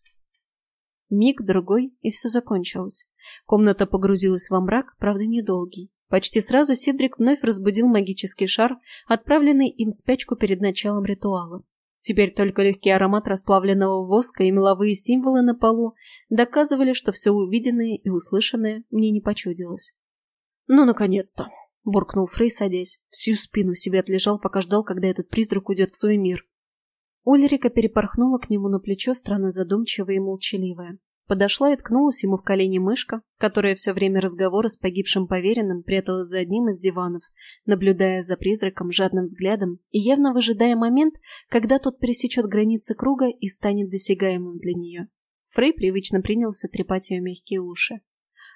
B: Миг-другой, и все закончилось. Комната погрузилась во мрак, правда, недолгий. Почти сразу Сидрик вновь разбудил магический шар, отправленный им в спячку перед началом ритуала. Теперь только легкий аромат расплавленного воска и меловые символы на полу доказывали, что все увиденное и услышанное мне не почудилось. «Ну, наконец-то!» — буркнул Фрей, садясь. Всю спину себе отлежал, пока ждал, когда этот призрак уйдет в свой мир. Ульрика перепорхнула к нему на плечо, странно задумчивая и молчаливая. Подошла и ткнулась ему в колени мышка, которая все время разговора с погибшим поверенным пряталась за одним из диванов, наблюдая за призраком жадным взглядом и явно выжидая момент, когда тот пересечет границы круга и станет досягаемым для нее. Фрей привычно принялся трепать ее мягкие уши.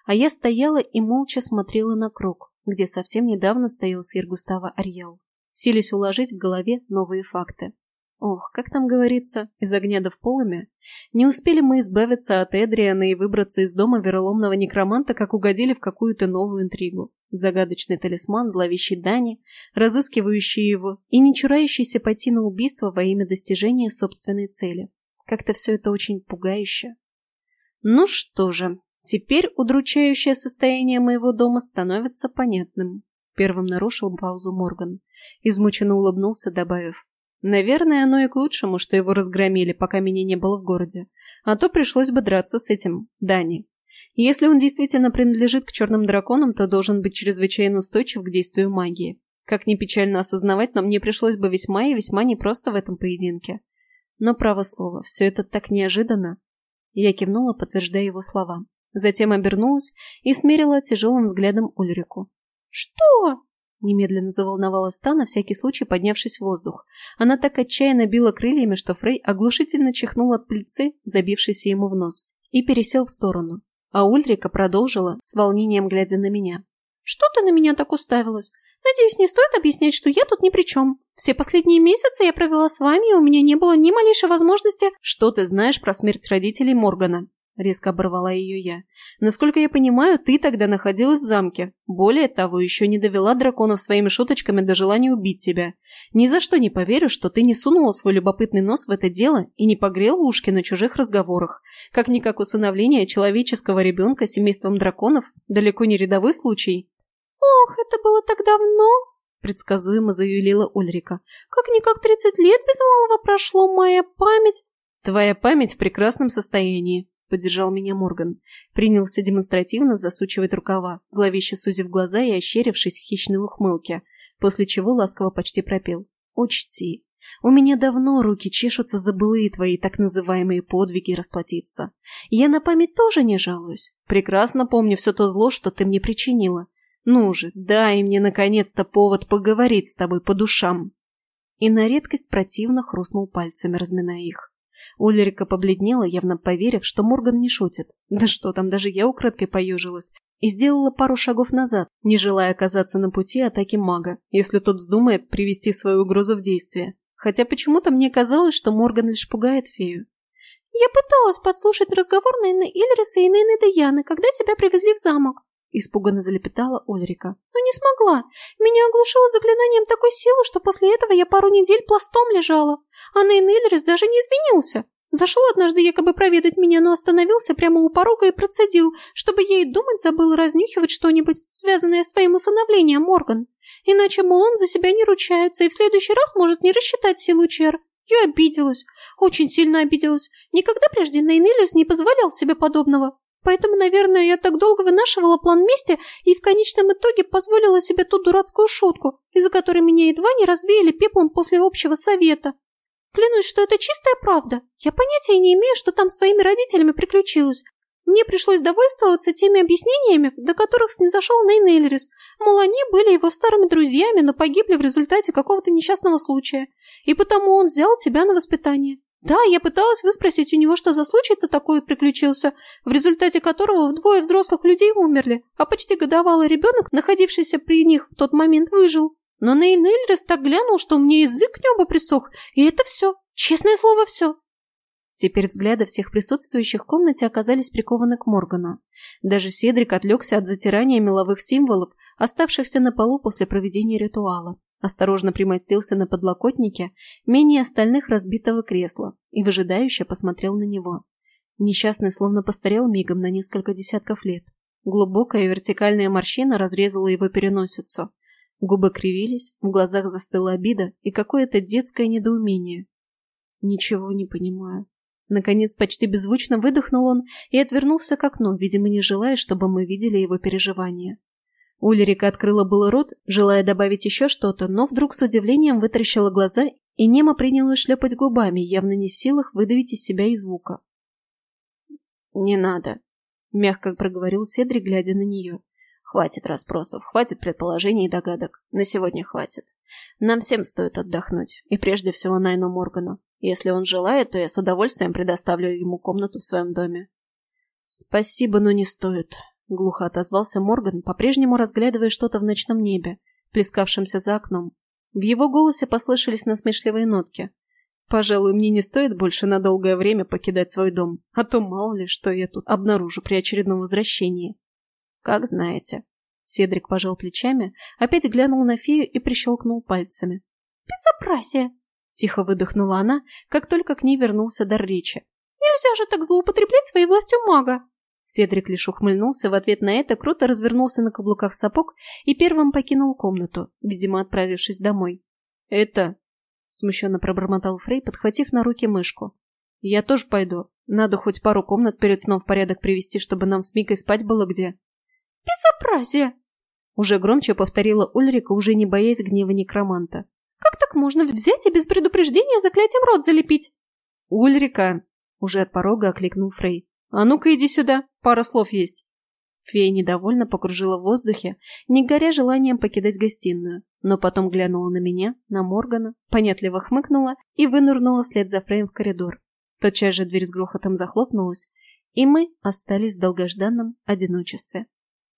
B: А я стояла и молча смотрела на круг, где совсем недавно стоял сир Густава Арьел, силясь уложить в голове новые факты.
A: Ох, как там говорится, из огня да в полыми. Не успели мы избавиться от Эдриана и выбраться из дома вероломного некроманта, как угодили в какую-то новую интригу. Загадочный талисман зловещей Дани, разыскивающий его и не чурающийся пойти на убийство во имя достижения собственной цели. Как-то все это очень пугающе. Ну что же, теперь удручающее состояние моего дома становится понятным. Первым нарушил паузу Морган. Измученно улыбнулся, добавив. Наверное, оно и к лучшему, что его разгромили, пока меня не было в городе. А то пришлось бы драться с этим, Дани. Если он действительно принадлежит к черным драконам, то должен быть чрезвычайно устойчив к действию магии. Как ни печально осознавать, но мне пришлось бы весьма и весьма непросто в этом поединке. Но, право слово, все это так неожиданно. Я кивнула, подтверждая его слова. Затем обернулась и смерила тяжелым взглядом Ульрику. «Что?» Немедленно заволновалась та, на всякий случай поднявшись в воздух. Она так отчаянно била крыльями, что Фрей оглушительно чихнул от пыльцы, забившейся ему в нос, и пересел в сторону. А Ульрика продолжила, с волнением глядя на меня. «Что ты на меня так уставилась? Надеюсь, не стоит объяснять, что я тут ни при чем. Все последние месяцы я провела с вами, и у меня не было ни малейшей возможности...» «Что ты знаешь про смерть родителей Моргана?» — резко оборвала ее я. «Насколько я понимаю, ты тогда находилась в замке. Более того, еще не довела драконов своими шуточками до желания убить тебя. Ни за что не поверю, что ты не сунула свой любопытный нос в это дело и не погрел ушки на чужих разговорах. Как-никак усыновление человеческого ребенка семейством драконов далеко не рядовой случай».
C: «Ох, это было так давно!» — предсказуемо заявила Ульрика. «Как-никак тридцать лет без малого прошло, моя память...»
A: «Твоя память в прекрасном состоянии», — поддержал меня Морган. Принялся демонстративно засучивать рукава, зловеще сузив глаза и ощерившись в хищной ухмылке, после чего ласково почти пропел. «Учти, у меня давно руки чешутся за былые твои так называемые подвиги расплатиться. Я на память тоже не жалуюсь. Прекрасно помню все то зло, что ты мне причинила. Ну же, дай мне наконец-то повод поговорить с тобой по душам». И на редкость противно хрустнул пальцами, разминая их. Ульрика побледнела, явно поверив, что Морган не шутит. Да что там, даже я украдкой поежилась. И сделала пару шагов назад, не желая оказаться на пути атаки мага, если тот вздумает привести свою угрозу в действие. Хотя почему-то мне казалось, что Морган лишь пугает фею.
C: «Я пыталась подслушать разговор Нейны Ильриса и Нейны Даяны, когда тебя привезли в замок», — испуганно залепетала Ульрика. «Но не смогла. Меня оглушило заклинанием такой силы, что после этого я пару недель пластом лежала. А Нейн Иллерис даже не извинился. Зашел однажды якобы проведать меня, но остановился прямо у порога и процедил, чтобы я и думать забыл разнюхивать что-нибудь, связанное с твоим усыновлением, Морган. Иначе, мол, он за себя не ручается и в следующий раз может не рассчитать силу чер. Я обиделась. Очень сильно обиделась. Никогда прежде Нейн Иллерис не позволял себе подобного. Поэтому, наверное, я так долго вынашивала план мести и в конечном итоге позволила себе ту дурацкую шутку, из-за которой меня едва не развеяли пеплом после общего совета. Клянусь, что это чистая правда. Я понятия не имею, что там с твоими родителями приключилось. Мне пришлось довольствоваться теми объяснениями, до которых снизошел Нейн Эльрис. Мол, они были его старыми друзьями, но погибли в результате какого-то несчастного случая. И потому он взял тебя на воспитание. Да, я пыталась выспросить у него, что за случай-то такой приключился, в результате которого двое взрослых людей умерли, а почти годовалый ребенок, находившийся при них в тот момент, выжил. Но Нейль Нейльрес так глянул, что мне язык небо присох, и это все. Честное слово, все.
A: Теперь взгляды всех присутствующих в комнате оказались прикованы к Моргану. Даже Седрик отвлекся от затирания меловых символов, оставшихся на полу после проведения ритуала. Осторожно примостился на подлокотнике, менее остальных разбитого кресла, и выжидающе посмотрел на него. Несчастный словно постарел мигом на несколько десятков лет. Глубокая вертикальная морщина разрезала его переносицу. Губы кривились, в глазах застыла обида и какое-то детское недоумение. Ничего не понимаю. Наконец, почти беззвучно выдохнул он и отвернулся к окну, видимо, не желая, чтобы мы видели его переживания. Ульрика открыла было рот, желая добавить еще что-то, но вдруг с удивлением вытаращила глаза и немо приняла шлепать губами, явно не в силах выдавить из себя и звука. «Не надо», — мягко проговорил Седри, глядя на нее. Хватит расспросов, хватит предположений и догадок. На сегодня хватит. Нам всем стоит отдохнуть, и прежде всего Найну Моргану. Если он желает, то я с удовольствием предоставлю ему комнату в своем доме. Спасибо, но не стоит, — глухо отозвался Морган, по-прежнему разглядывая что-то в ночном небе, плескавшемся за окном. В его голосе послышались насмешливые нотки.
B: Пожалуй, мне не стоит больше на долгое время покидать свой дом, а то мало ли, что я тут обнаружу при очередном возвращении. Как знаете. Седрик пожал плечами, опять глянул на фею и прищелкнул пальцами.
C: «Безобразие!» — тихо выдохнула она, как только к ней вернулся дар речи. «Нельзя же так злоупотреблять своей властью мага!»
A: Седрик лишь ухмыльнулся в ответ на это, круто развернулся на каблуках сапог и первым покинул комнату, видимо, отправившись домой.
B: «Это...» — смущенно пробормотал Фрей, подхватив на руки мышку. «Я тоже пойду. Надо хоть пару комнат перед сном в порядок привести, чтобы нам с Микой спать было где».
C: «Безобразие!»
A: Уже громче повторила Ульрика, уже не боясь гнева некроманта.
C: «Как так можно взять и без предупреждения заклятием рот залепить?»
B: «Ульрика!» — уже от порога окликнул Фрей. «А ну-ка иди сюда, пара слов есть».
A: Фея недовольно покружила в воздухе, не горя желанием покидать гостиную, но потом глянула на меня, на Моргана, понятливо хмыкнула и вынырнула вслед за Фреем в коридор. Тотчас же дверь с грохотом захлопнулась, и мы остались в долгожданном одиночестве.